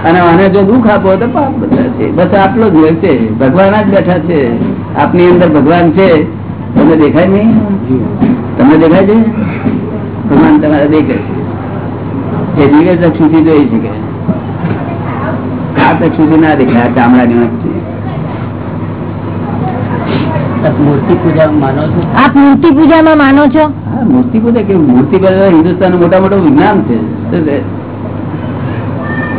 અને આને જો દુઃખ આપો તો પાપ બધા છે. બસ આટલો જ છે ભગવાન જ બેઠા છે. આપની અંદર ભગવાન છે. તમને દેખાય નહીં? તમને દેખાય છે? ભગવાન તમારે દેખાય છે. એ દિવ્ય ચક્ષુથી જોઈ શકે આ ચક્ષુથી ના દેખાય. ચામડાની આંખથી. મૂર્તિ પૂજા માનો છો? આપ મૂર્તિ પૂજામાં માનો છો? મૂર્તિ પૂજા કે મૂર્તિ પૂજા હિન્દુસ્તાન મોટા મોટું વિજ્ઞાન છે.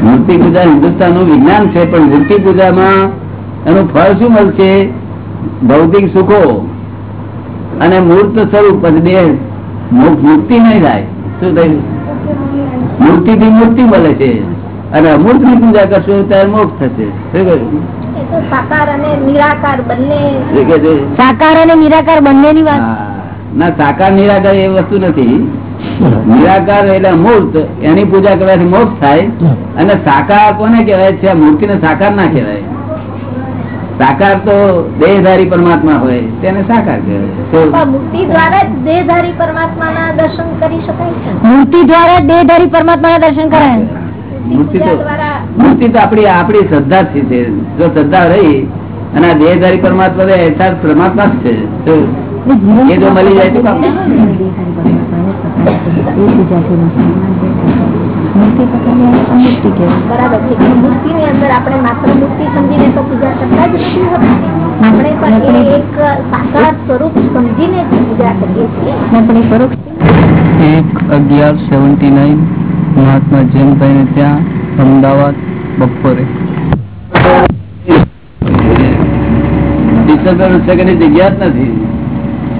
મૂર્તિ પૂજા હિન્દુસ્તાનનું વિજ્ઞાન છે પણ મૂર્તિ પૂજામાં એનું ફળ શું મળશે? ભૌતિક સુખો. અને મૂર્ત સ્વરૂપ પછી દેહ. મુ- મુક્તિ નહીં થાય. શું થયું? મૂર્તિ થી મૂર્તિ મળે છે. અને અમૂર્તની પૂજા કરશો ત્યારે મોક્ષ થશે. શું કહ્યું? સાકાર અને નિરાકાર બંને બંનેની વાત. ના સાકાર નિરાકાર એ વસ્તુ નથી. નિરાકાર એટલે મૂર્ત. એની પૂજા કરવાથી મોક્ષ થાય. અને સાકાર કોને કહેવાય છે? મૂર્તિ મૂર્તિને સાકાર ના કહેવાય. સાકાર તો દેહધારી પરમાત્મા હોય તેને સાકાર કહેવાય. મૂર્તિ દ્વારા જ દેહધારી પરમાત્માના દર્શન કરી શકાય મૂર્તિ દ્વારા દેહધારી પરમાત્મા દર્શન કરાય. મૂર્તિ દ્વારા મૂર્તિ તો આપણી આપણી શ્રદ્ધા જ છે. જો શ્રદ્ધા રહી અને આ દેહધારી પરમાત્મા અહેસાસ પરમાત્મા જ છે. એ જો મળી જાય તો બરાબર છે. કે મૂર્તિની અંદર આપણે માત્ર મૂર્તિ સમજીને તો પૂજા કરતા જ નથી આપણે પણ એક સાકાર સ્વરૂપ સમજીને પૂજા કરીએ છીએ. એક અગિયાર સેવન્ટી નાઇન મહાત્મા જૈનભાઈ ને ત્યાં અમદાવાદ બપોરે. ડિસ્ટર્બન્સ જગ્યા જ નથી.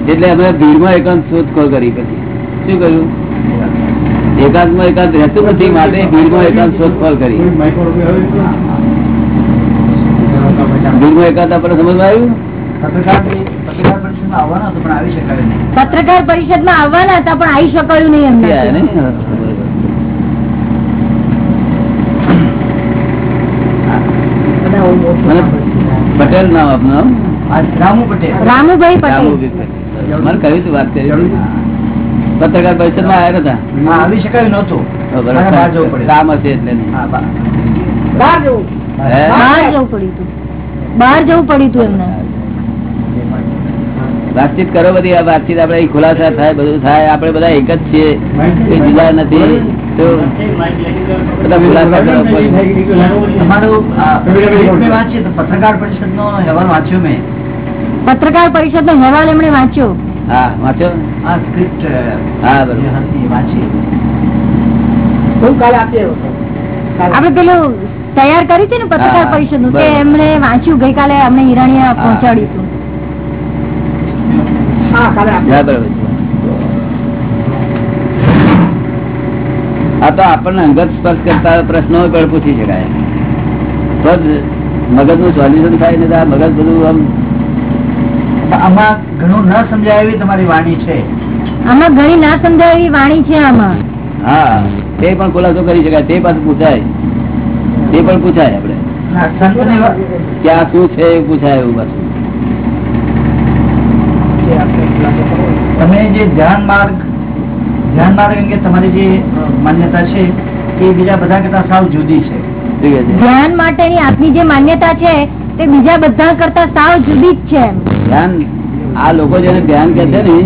એટલે અમે ભીડમાં એકાંત શોધખોળ કરી પછી. શું કર્યું? એકાંતમાં એકાંત રહેતું નથી માટે ભીડમાં એકાંત શોધખોળ કરી. ભીડમાં એકાંત આપણે સમજમાં આવ્યું? પત્રકાર પરિષદમાં આવવાના હતા પણ આવી શકાયું નહીં. એમને ને? મને પટેલ નામ આપનું. રામુ પટેલ. રામુભાઈ પટેલ. મને કહ્યું તું વાત કરી પત્રકાર પરિષદમાં આવ્યા નતા આવી શકાયું નતું કામ હશે એટલે નહીં. હા, બા- બહાર જવું. હે? બહાર જવું પડ્યું બહાર જવું પડ્યું હતું એમને. વાતચીત કરો બધી આ વાતચીત આપડે ખુલાસા થાય બધું થાય. આપણે બધા એક જ છીએ. જુદા નથી. વાંચ્યું પત્રકાર પરિષદ નો અહેવાલ વાંચ્યો મેં. પત્રકાર પરિષદ નો અહેવાલ એમણે વાંચ્યો. હા વાંચો હા સ્ક્રિપ્ટ હા બરોબર. હતી એ વાંચી. આપડે પેલું તૈયાર કરી હતી ને પત્રકાર પરિષદનું કે. એમણે વાંચ્યું? ગઈકાલે અમને હિરાણીએ પહોંચાડ્યું હતું હા, બરોબર છે. આ તો આપણને અંગત સ્પર્શ કરતા પ્રશ્નો પણ પૂછી શકાય. તો જ મગજનું સોલ્યુશન થાય ને આ મગજ બધું આમ આમાં ઘણું ન સમજાય એવી તમારી વાણી છે. આમાં ઘણી ના સમજાય એવી વાણી છે આમાં. હા તે પણ ખુલાસો કરી શકાય તે પાછું પૂછાય. તે પણ પૂછાય આપણે. ના, સંતની વા- કે આ શું છે એ પૂછાય એવું પાછું. તમે જે ધ્યાન માર્ગ ધ્યાન માર્ગ કે તમારી જે માન્યતા છે એ બીજા બધા કરતા સાવ જુદી છે. ધ્યાન માટેની આપની જે માન્યતા છે તે બીજા બધા કરતા સાવ જુદી જ છે ધ્યાન આ લોકો જેને ધ્યાન કે છે ને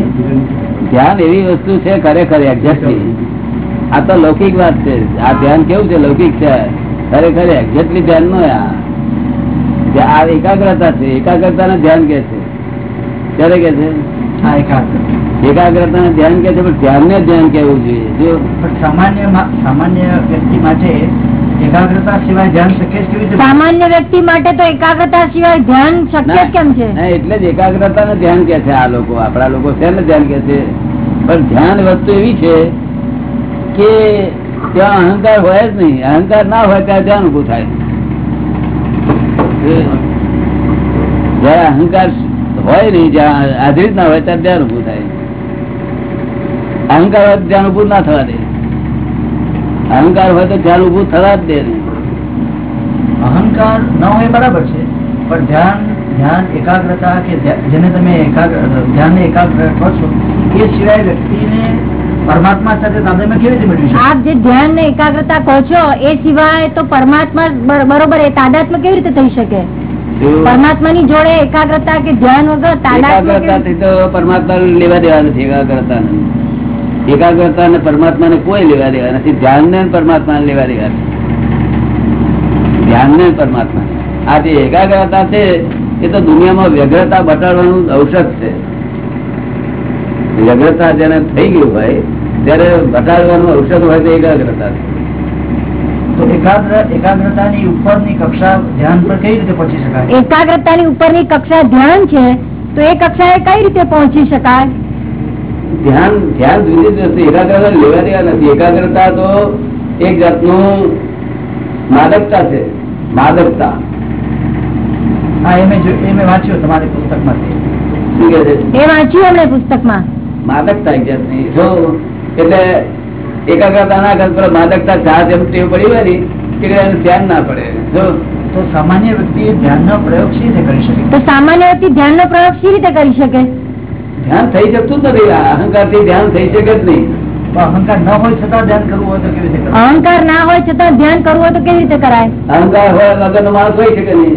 ધ્યાન એવી વસ્તુ છે ખરેખર એક્ઝેક્ટલી આ તો લૌકિક વાત છે. આ ધ્યાન કેવું છે? લૌકિક છે. ખરેખર એક્ઝેક્ટલી ધ્યાન નો આ. એકાગ્રતા છે એકાગ્રતા ને ધ્યાન કે છે. ક્યારે કે છે? હા એકાંત એકાગ્રતા ધ્યાન કે છે પણ ધ્યાન ને ધ્યાન કેવું જોઈએ. જો સામાન્ય સામાન્ય વ્યક્તિ માટે એકાગ્રતા સિવાય ધ્યાન શક્ય કેવી રીતે સામાન્ય વ્યક્તિ માટે તો એકાગ્રતા સિવાય ધ્યાન શક્ય કેમ છે? એટલે જ એકાગ્રતા ને ધ્યાન કે છે આ લોકો આપણા લોકો છે ને ધ્યાન કે છે? પણ ધ્યાન વસ્તુ એવી છે કે ત્યાં અહંકાર હોય જ નહીં. અહંકાર ના હોય ત્યાં ધ્યાન ઉભું થાય જયારે અહંકાર હોય નહીં જ્યાં આધરિત ના હોય ત્યાં ધ્યાન ઉભું થાય અહંકાર હોય તો ધ્યાન ઉભું ના થવા દે. અહંકાર હોય તો ધ્યાન ઉભું થવા જ દે અહંકાર ન હોય બરાબર છે પણ ધ્યાન ધ્યાન એકાગ્રતા કે જેને તમે એકાગ્ર ધ્યાન એકાગ્ર કરો છો એ સિવાય વ્યક્તિને પરમાત્મા સાથે તાદાત્મ્ય કેવી રીતે મેળવી આપ જે ધ્યાન ને એકાગ્રતા કહો છો એ સિવાય તો પરમાત્મા બરોબર એ તાદાત્મ્ય કેવી રીતે થઈ શકે? પરમાત્મા ની જોડે એકાગ્રતા કે ધ્યાન વગર તાદાત્મ્ય તો પરમાત્મા લેવા દેવા નથી એકાગ્રતા એકાગ્રતા ને પરમાત્મા ને કોઈ લેવા દેવા નથી. ધ્યાન ને પરમાત્મા ને લેવા દેવા ધ્યાન ને પરમાત્મા આ જે એકાગ્રતા છે એ તો દુનિયામાં વ્યગ્રતા બટાડવાનું ઔષધ છે. વ્યગ્રતા જેને થઈ ગયું હોય ત્યારે બટાડવાનું ઔષધ હોય તો એકાગ્રતા છે. તો એકાગ્ર એકાગ્રતાની ઉપરની કક્ષા ધ્યાન પર કઈ રીતે પહોંચી શકાય? એકાગ્રતાની ઉપરની કક્ષા ધ્યાન છે તો એ કક્ષાએ કઈ રીતે પહોંચી શકાય? ધ્યાન ધ્યાન જુદી જ એકાગ્રતા લેવા દેવા નથી. એકાગ્રતા તો એક જાતનું માદકતા છે માદકતા. હા એ મેં જો- એ મેં વાંચ્યું તમારી પુસ્તકમાંથી. શું કે છે? એ વાંચ્યું એમણે પુસ્તકમાં. માદકતા એક જાતની. જો એટલે એકાગ્રતા ના કરે પણ માદકતા ચા જેમ ટેવ પડી હોય ને ધ્યાન ના પડે. જો તો સામાન્ય વ્યક્તિ ધ્યાનનો પ્રયોગ શી રીતે કરી શકે? તો સામાન્ય વ્યક્તિ ધ્યાનનો પ્રયોગ શી રીતે કરી શકે? ધ્યાન થઈ શકતું જ નથી. અહંકારથી ધ્યાન થઈ શકે જ નહીં. અહંકાર ના હોય છતાં ધ્યાન કરવું હોય તો કેવી રીતે કરવું? અહંકાર ના હોય છતાં ધ્યાન કરવું હોય તો કેવી રીતે કરાય? અહંકાર હોય વગર માણસ હોય શકે નહીં.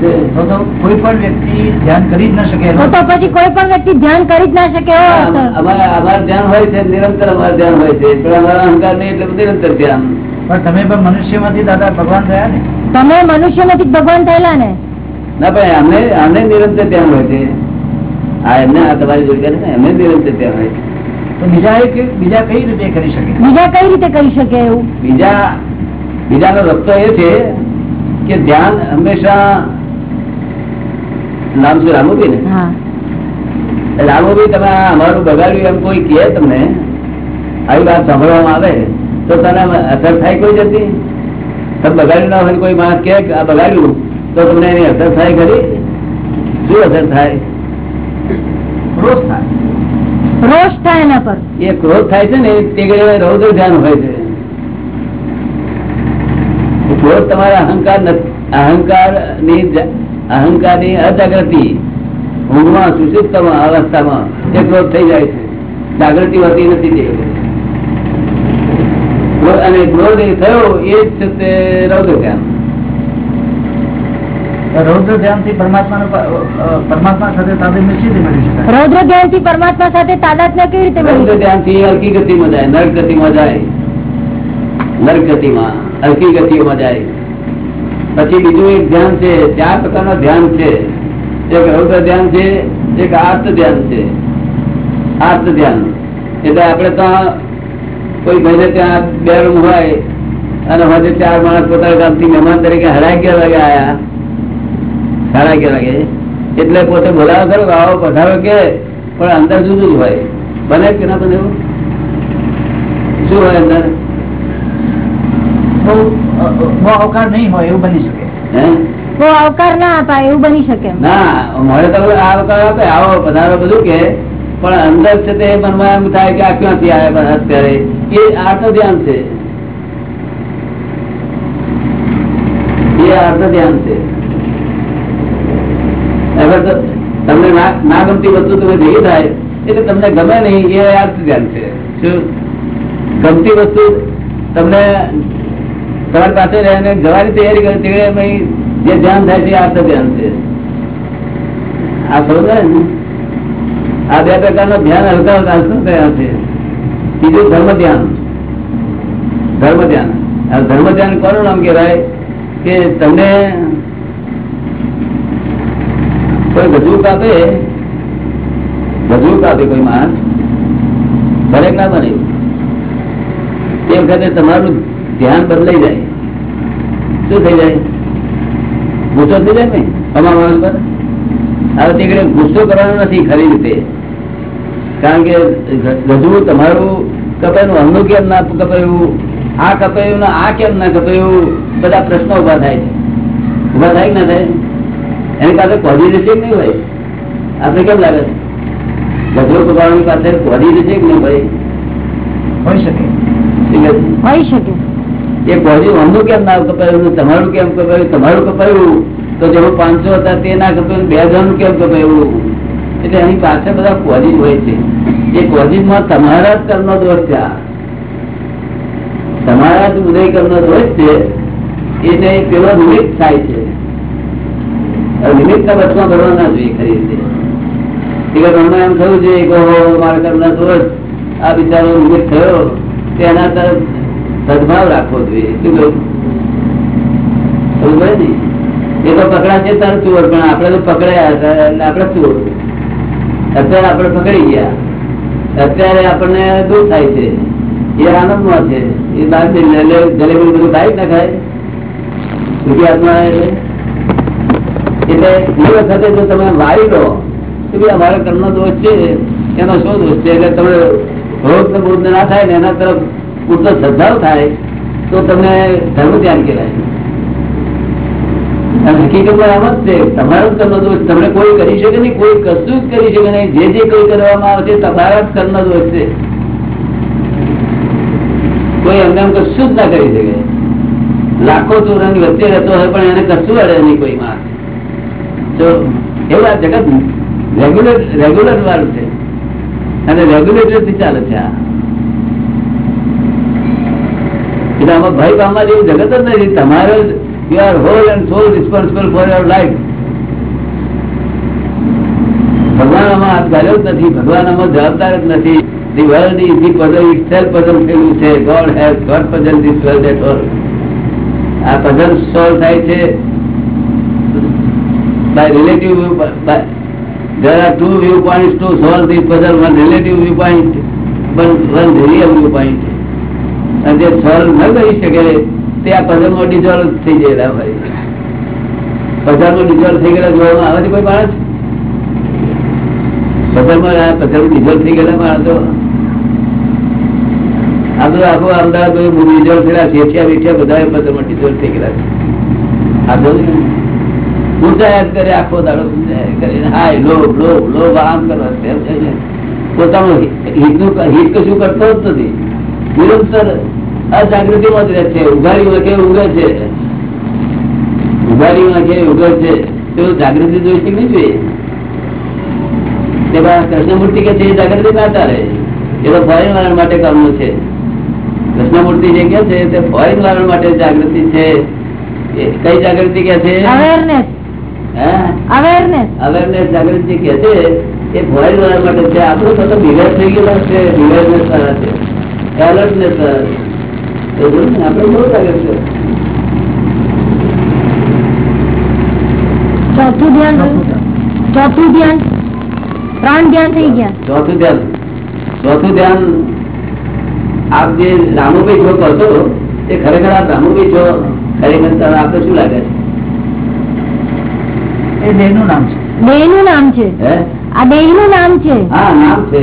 તો તો કોઈ પણ વ્યક્તિ ધ્યાન કરી જ ન શકે તો પછી કોઈ પણ વ્યક્તિ ધ્યાન કરી જ ના શકે અમારે અમારે ધ્યાન હોય છે નિરંતર અમારે ધ્યાન હોય છે. પણ અમારા અહંકાર નહીં એટલે નિરંતર ધ્યાન. પણ તમે પણ મનુષ્યમાંથી દાદા ભગવાન થયા ને? તમે મનુષ્યમાંથી ભગવાન થયેલા ને? ના ભાઈ અમને અમને નિરંતર ધ્યાન હોય છે. આ એમને આ તમારી જોડે કરે ને એમને નિરંતર ધ્યાન છે તો બીજા બીજા કઈ રીતે કરી શકે? બીજા કઈ રીતે કરી શકે એવું? બીજા બીજાનો રસ્તો એ છે કે ધ્યાન હંમેશા નામ શું રામુભાઈ ને હા રામુભાઈ તમે અમારું બગાડ્યું એમ કોઈ કહે તમને આવી વાત સાંભળવામાં આવે તો તને અસર થાય કોઈ જતી તમે બગાડ્યું ના હોય કોઈ માણસ કે આ બગાડ્યું તો તમને એની અસર થાય ખરી? શું અસર થાય? રોષ થાય એના પર. એ ક્રોધ થાય છે ને, તે રૌદ્ર ધ્યાન હોય છે. ક્રોધ તમારા અહંકાર અહંકારની અહંકારની અજાગૃતિ ઊંઘમાં સુષિપ્ત અવસ્થામાં એ ક્રોધ થઈ જાય છે. જાગૃતિ હોતી નથી તે. અને ક્રોધ થયો એ જ છે તે રૌદ્ર ધ્યાન રૌદ્ર ધ્યાનથી પરમાત્મા પરમાત્મા સાથે તાદાત્મ્ય કેવી રીતે રૌદ્ર ધ્યાનથી પરમાત્મા સાથે તાદાત્મ્ય કેવી રીતે રૌદ્ર મેળવી ધ્યાનથી હલકી ગતિમાં જાય જાય. નર્ક ગતિમાં હલકી ગતિઓમાં જાય. પછી બીજું એક ધ્યાન છે ચાર પ્રકારના ધ્યાન છે. એક રૌદ્ર ધ્યાન છે એક આર્ત ધ્યાન છે. આર્ત ધ્યાન એટલે આપણે તો કોઈ ભાઈને ત્યાં બે રૂમ હોય અને હજુ ચાર માણસ પોતાના ગામથી મહેમાન તરીકે હરાઈ ગયા આયા. સાડા અગિયાર વાગે એટલે પોતે બોલાવો કરો કે આવો પધારો કે પણ અંદર જુદું જ હોય. બને કે ના બને એવું? શું હોય અંદર? બહુ અ, બહુ અવકાશ નહીં હોય એવું બની શકે. હે? અવકાર ના અપાય એવું બની શકે ના મળે તો આ વખત આપે આવો પધારો બધું કે. પણ અંદર છે તે મનમાં એમ થાય કે આ ક્યાંથી આવે અત્યારે? એ આર્થ ધ્યાન છે. એ આર્થ ધ્યાન છે. તમને ના ગમતી વસ્તુ તમે ભેગી થાય, એટલે તમને ગમે નહીં એ અર્થ ધ્યાન છે. ગમતી વસ્તુ તમને તમારી પાસે રહીને જવાની તૈયારી કરી તે જે ધ્યાન થાય છે અર્થ ધ્યાન છે. આ સમજાય આ બે પ્રકારનું ધ્યાન હલકા હલકા થયા છે? બીજું ધર્મ ધ્યાન. ધર્મ ધ્યાન. આ ધર્મ ધ્યાન કોનું નામ કહેવાય? કે તમને કોઈ ગજુ કાપે ગજુ કાપે કોઈ માણસ? ભલે ના બને. તે વખતે તમારું ધ્યાન બદલાઈ જાય. શું થઈ જાય? ગુસ્સો થઈ જાય ને? અમારા પર? હવે તે ઘડી ગુસ્સો કરવાનો નથી ખરી રીતે. કારણ કે ગજવું તમારું કપાયું, અમનું કેમ ના કપાયું? આ કપાયું ને આ કેમ ના કપાયું? બધા પ્રશ્નો ઊભા થાય છે. ઊભા થાય કે ના થાય? એની પાસે પોઝિટિવ નહીં હોય. આપણે કેમ લાગે? છે ગજવો કપાવાની પાસે પોઝિટિવ નહીં શકે. શકે. એ અમનું કેમ ના કપાયું તમારું કેમ કપાયું? તમારું કપાયું તો પાંચસો હતા તે ના કપાયું બે હજારનું કેમ કપાયું? એટલે એની પાછળ બધા પોઝિટિવ હોય છે. એ પોઝિટિવમાં તમારા જ કર્મનો દોષ છે. તમારા જ ઉદય કર્મનો દોષ છે. એટલે પેલો નિમિત્ત થાય છે. નિમિત્ત એ તો પકડા છે? તાર ચોર, પણ આપણે તો પકડાયા હતા, એટલે આપણે ચોર. અત્યારે આપણે પકડી ગયા. અત્યારે આપણને દુઃખ થાય છે. એ આનંદમાં છે. એ બહાર જલેબી બધું ખાઈ ના ખાય. સુખી આત્મા એટલે એટલે એ વખતે જો તમે વાળી લો, તો ભાઈ અમારા દોષ છે, એનો શું દોષ છે? એટલે તમે રોગ ને બુદ્ધ ના થાય ને એના તરફ પૂરતો શ્રદ્ધાઓ થાય, તો તમને ધર્મ ધ્યાન કહેવાય. હકીકતમાં એમ જ છે. તમારો જ કર્મ દોષ તમને કોઈ કરી શકે નહીં, કોઈ કશું જ કરી શકે નહીં. જે જે કોઈ કરવામાં આવે છે, તમારા જ કર્મ દોષ છે. કોઈ એમને એમ કશું જ ના કરી શકે. લાખો ચોરાની વચ્ચે રહેતો હોય પણ એને કશું અડે નહીં કોઈ માણસ. તો એવું ભય પામવા જેવું જગત જ નથી. તમારો you are whole and soul responsible for your life ભગવાન આમાં હાથ ગાળ્યો જ નથી. ભગવાન આમાં જવાબદાર જ નથી. The world is the puzzle itself puzzle થયેલું છે. God has God puzzle this world at all. આ પઝલ સોલ્વ થાય છે. By relative view, by, there are two viewpoints to solve this puzzle, one relative viewpoint, but one real viewpoint. અને જે solve ન કરી શકે તે આ પઝલમાં ડિઝોલ્વ થઈ ગયેલા હોય પઝલમાં ડિઝોલ્વ થઈ ગયેલા જોવામાં આવે કોઈ માણસ? પઝલમાં આ પઝલ ડિઝોલ્વ થઈ ગયેલા માણસો આ તો આખું અમદાવાદ ડિઝોલ્વ થયેલા શેઠિયા બેઠિયા બધા પઝલમાં ડિઝોલ્વ થઈ ગયેલા છે. આ હિત કશું કરતો જ રહે છે ઉઘાડી વખે ઉગે છે? ઉઘાડી વખે ઉગે છે? તો જાગૃતિ જોઈ નહીં જોઈએ. તેમાં કૃષ્ણમૂર્તિ કે છે એ જાગૃતિ ના ચાલે એ તો ફોરેન વાળા માટે કામનું છે. કૃષ્ણમૂર્તિ જે કે છે તે ફોરેન વાળા માટે જાગૃતિ છે. કઈ જાગૃતિ કે છે? અવેરનેસ અવેરનેસ અવેરનેસ જાગૃતિ કે છે એ ભોય વાળા માટે છે. આપણું તો બિવેર થઈ ગયેલો છે. બિવેરનેસ સારા છે. એલર્ટનેસ આપણે બહુ જાગૃત છે. ચોથું ધ્યાન ચોથું ધ્યાન. ત્રણ ધ્યાન થઈ ગયા. ચોથું ધ્યાન. ચોથું ધ્યાન આપ જે રામુભાઈ છો કરતો છો એ ખરેખર આપ રામુભાઈ છો. ખરેખર તારા આપને શું લાગે એ દેહનું નામ છે. દેહનું નામ છે? આ દેહનું નામ છે? હા નામ છે.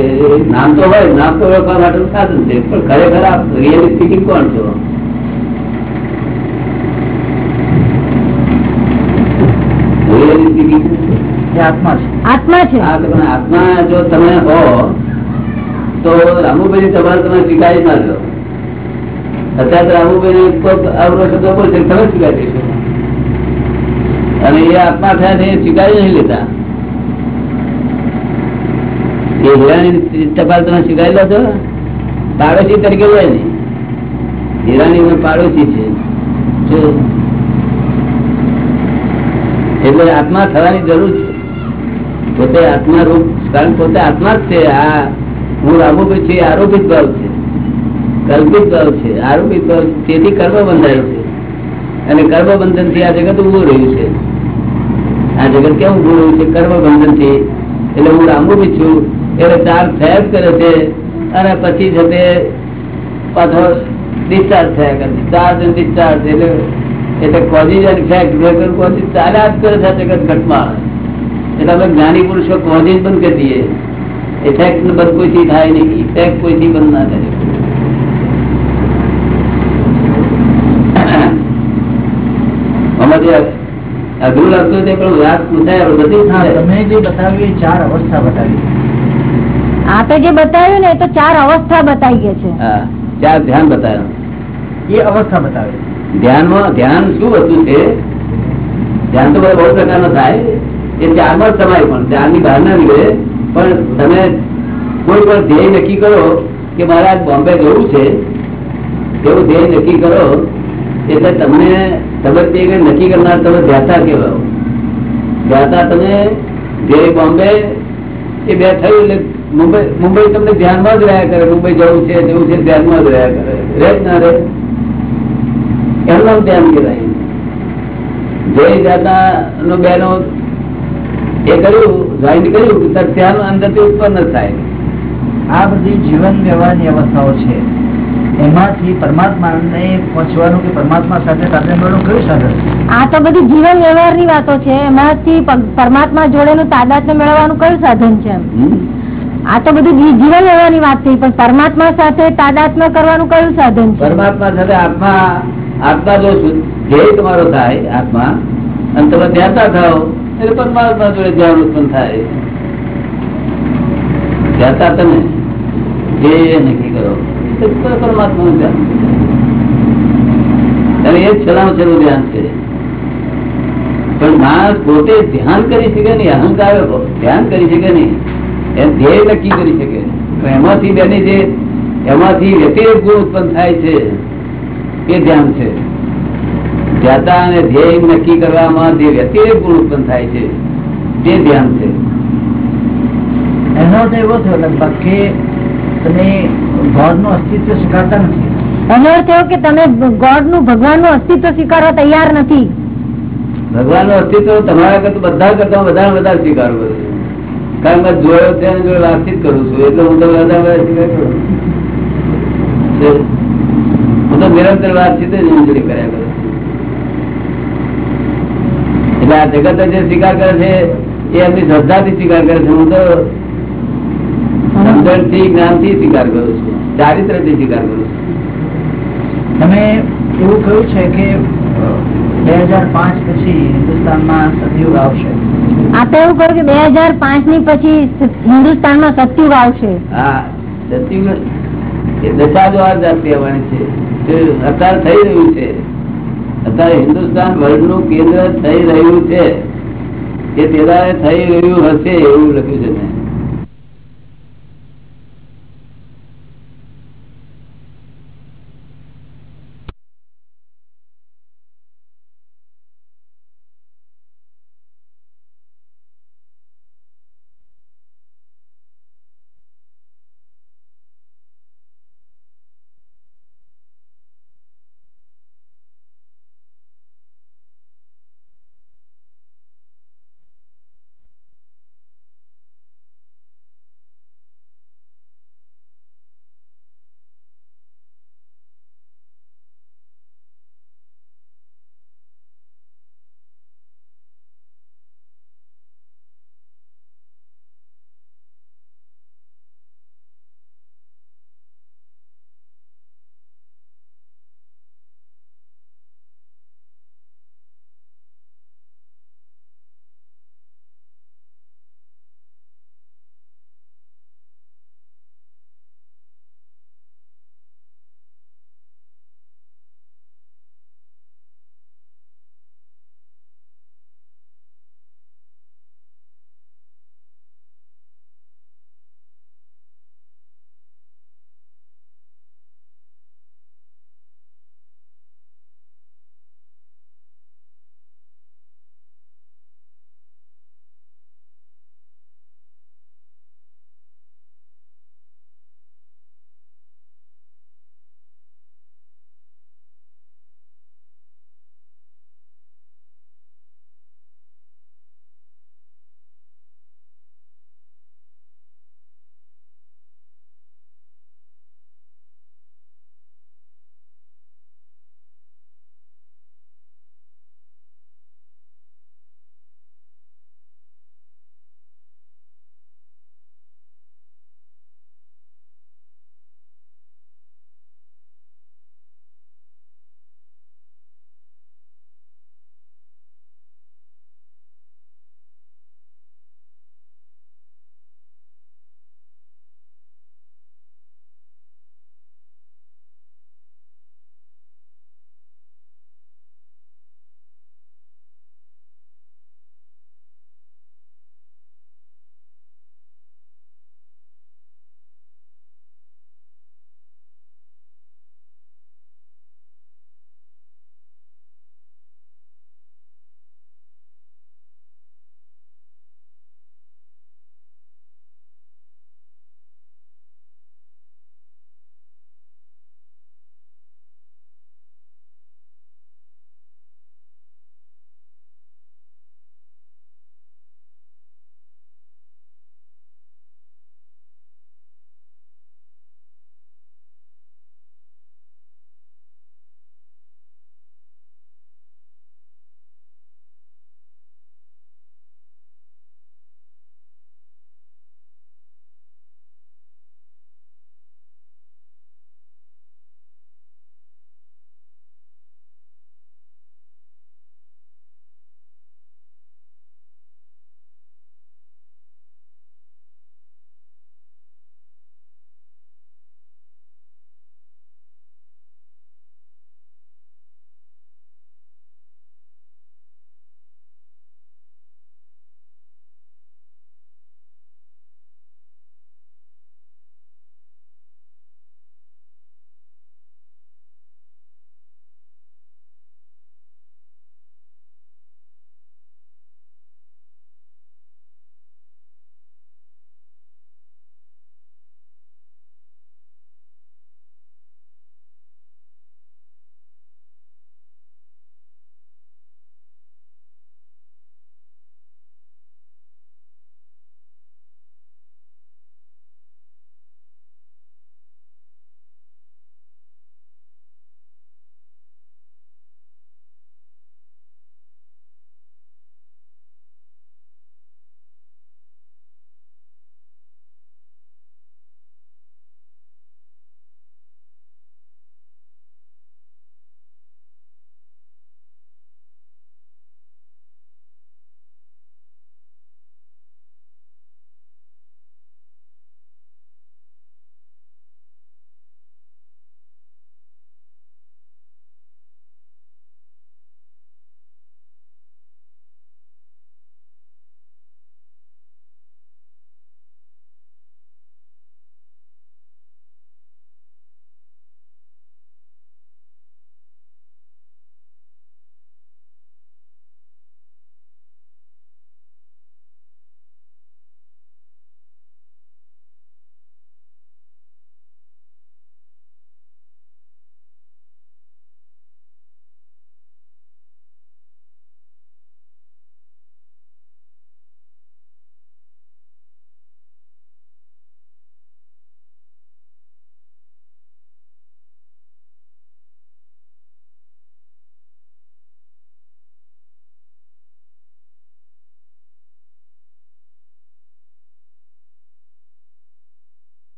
નામ તો હોય નામ તો ઓળખવા સાધન છે. પણ ખરેખર આપ રિયલી સ્પીકિંગ કોણ છો? એ આત્મા છે. આત્મા છે? આ તો આત્મા જો તમે હો તો રામુભાઈ તમારે તમે સ્વીકારી ના લો. અત્યારે રામુભાઈ શબ્દ તમે સ્વીકારી દેશો. અને એ આત્મા થયા છે સ્વીકારી નહીં લેતા. એ હીરાની ટપાલ તમે સ્વીકારી લો છો? પાડોશી તરીકે હોય નહીં હીરાની પાડોશી છે. એટલે આત્મા થવાની જરૂર છે. પોતે આત્મા રૂપ, કારણ પોતે આત્મા જ છે. આ હું રામુભાઈ છે આરોપિત ભાવ છે. કલ્પિત ભાવ છે, આરોપિત ભાવ. તેથી કર્મ બંધાય છે. અને કર્મ બંધનથી આ જગત ઉભું રહ્યું છે. આ જગત કેમ ઉભું રહ્યું છે? કર્મ બંધનથી એટલે હું રામુભાઈ છું. એટલે ચાર થયા જ કરે છે. અને પછી છે તે પાછો ડિસ્ચાર્જ થયા કરે છે. ચાર્જ અને ડિસ્ચાર્જ એટલે એટલે કોઝિજ અને ઇફેક્ટ વેગર કોઝિજ ચાલ્યા જ કરે છે આ જગત ઘટમાં. એટલે અમે જ્ઞાની પુરુષો કોઝિજ બંધ કરી દઈએ ઇફેક્ટ બંધ કોઈથી થાય નહીં. ઇફેક્ટ કોઈથી બંધ ના થાય. આમાં જે અઘરું લાગતું તે પણ વાત પૂછાય બધું તમે જે બતાવ્યું ચાર અવસ્થા બતાવી. આ તો જે બતાવ્યું ને એ તો ચાર અવસ્થા બતાવી ગયા છે ચાર ધ્યાન બતાવ્યું એ અવસ્થા બતાવી. ધ્યાનમાં ધ્યાન શું વસ્તુ છે? ધ્યાન તો બધા બહુ પ્રકારનો થાય. એ ચારમાં સમાય પણ ધ્યાનની બહાર ના નીકળે પણ તમે કોઈ પણ ધ્યેય નક્કી કરો કે મારે આજ બોમ્બે જવું છે એવું ધ્યેય નક્કી કરો એટલે તમને તમે નક્કી કરનાર તમે ધ્યાતા કેવા ધ્યાતા તમે ધ્યેય બોમ્બે, એ બે થયું એટલે મુંબઈ મુંબઈ તમને ધ્યાનમાં જ રહ્યા કરે. મુંબઈ જવું છે જવું છે, ધ્યાનમાં જ રહ્યા કરે. રહે જ ના રહે. એનું ધ્યાન કહેવાય. જય જાતા નો બેનો એ કર્યું, જોઈન કર્યું તો ધ્યાન અંદરથી ઉત્પન્ન થાય. આ બધી જીવન વ્યવહારની અવસ્થાઓ છે. એમાંથી પરમાત્માને પહોંચવાનું કે પરમાત્મા સાથે સાથે મળવાનું કયું સાધન? આ તો બધી જીવન વ્યવહારની વાતો છે. એમાંથી પરમાત્મા જોડેનું તાદાત્મ્ય મેળવવાનું કયું સાધન છે આ તો બધું જીવન વ્યવહારની વાત થઈ પણ પરમાત્મા સાથે તાદાત્મ કરવાનું કયું સાધન છે? પરમાત્મા સાથે આત્મા આત્મા જો ધ્યેય તમારો થાય આત્મા અને તમે ધ્યાતા થાવ એટલે પરમાત્મા જોડે ધ્યાન ઉત્પન્ન થાય. ધ્યાતા તમે ધ્યેય નક્કી કરો. પરમાત્માનું ધ્યાન છે. પણ પોતે ધ્યાન કરી શકે નહીં, અહંકાર ધ્યાન કરી શકે નહીં. એમ ધ્યેય નક્કી કરી શકે એમાંથી બેની જે, એમાંથી વ્યતિરેક ગુણ ઉત્પન્ન થાય છે, એ ધ્યાન છે. ધ્યાતા અને ધ્યેય નક્કી કરવામાં જે વ્યતિરેક ગુણ ઉત્પન્ન થાય છે, તે ધ્યાન છે. એનો અર્થ એવો થયો લગભગ કે તમે એવો કે તમે ગોડનું ભગવાનનું અસ્તિત્વ સ્વીકારવા તૈયાર નથી. ભગવાનનું અસ્તિત્વ તમારા કરતા બધા કરતા વધારે વધારે સ્વીકારવું કારણ કે જોયો ત્યાં જોડે વાતચીત કરું છું એટલે હું તો વધારે વધારે સ્વીકાર કરું હું તો નિરંતર વાતચીત જ ઉજળી કર્યા કરું એટલે આ જગત જે સ્વીકાર કરે છે એ એમની શ્રદ્ધાથી સ્વીકાર કરે છે. હું તો સમજણથી જ્ઞાનથી સ્વીકાર કરું છું. ચારિત્રથી સ્વીકાર કરું છું તમે એવું કહ્યું છે કે બે હજાર પાંચ પછી હિન્દુસ્તાનમાં સતયુગ આવશે. આપણે એવું કહ્યું કે બે હજાર પાંચની પછી હિન્દુસ્તાનમાં સતયુગ આવશે. હા સત્યુગ દશા જોવા જાતી આવવાની છે. અત્યારે થઈ રહ્યું છે. અત્યારે હિન્દુસ્તાન વર્લ્ડનું કેન્દ્ર થઈ રહ્યું છે. એ થઈ રહ્યું હશે એવું લખ્યું છે મેં.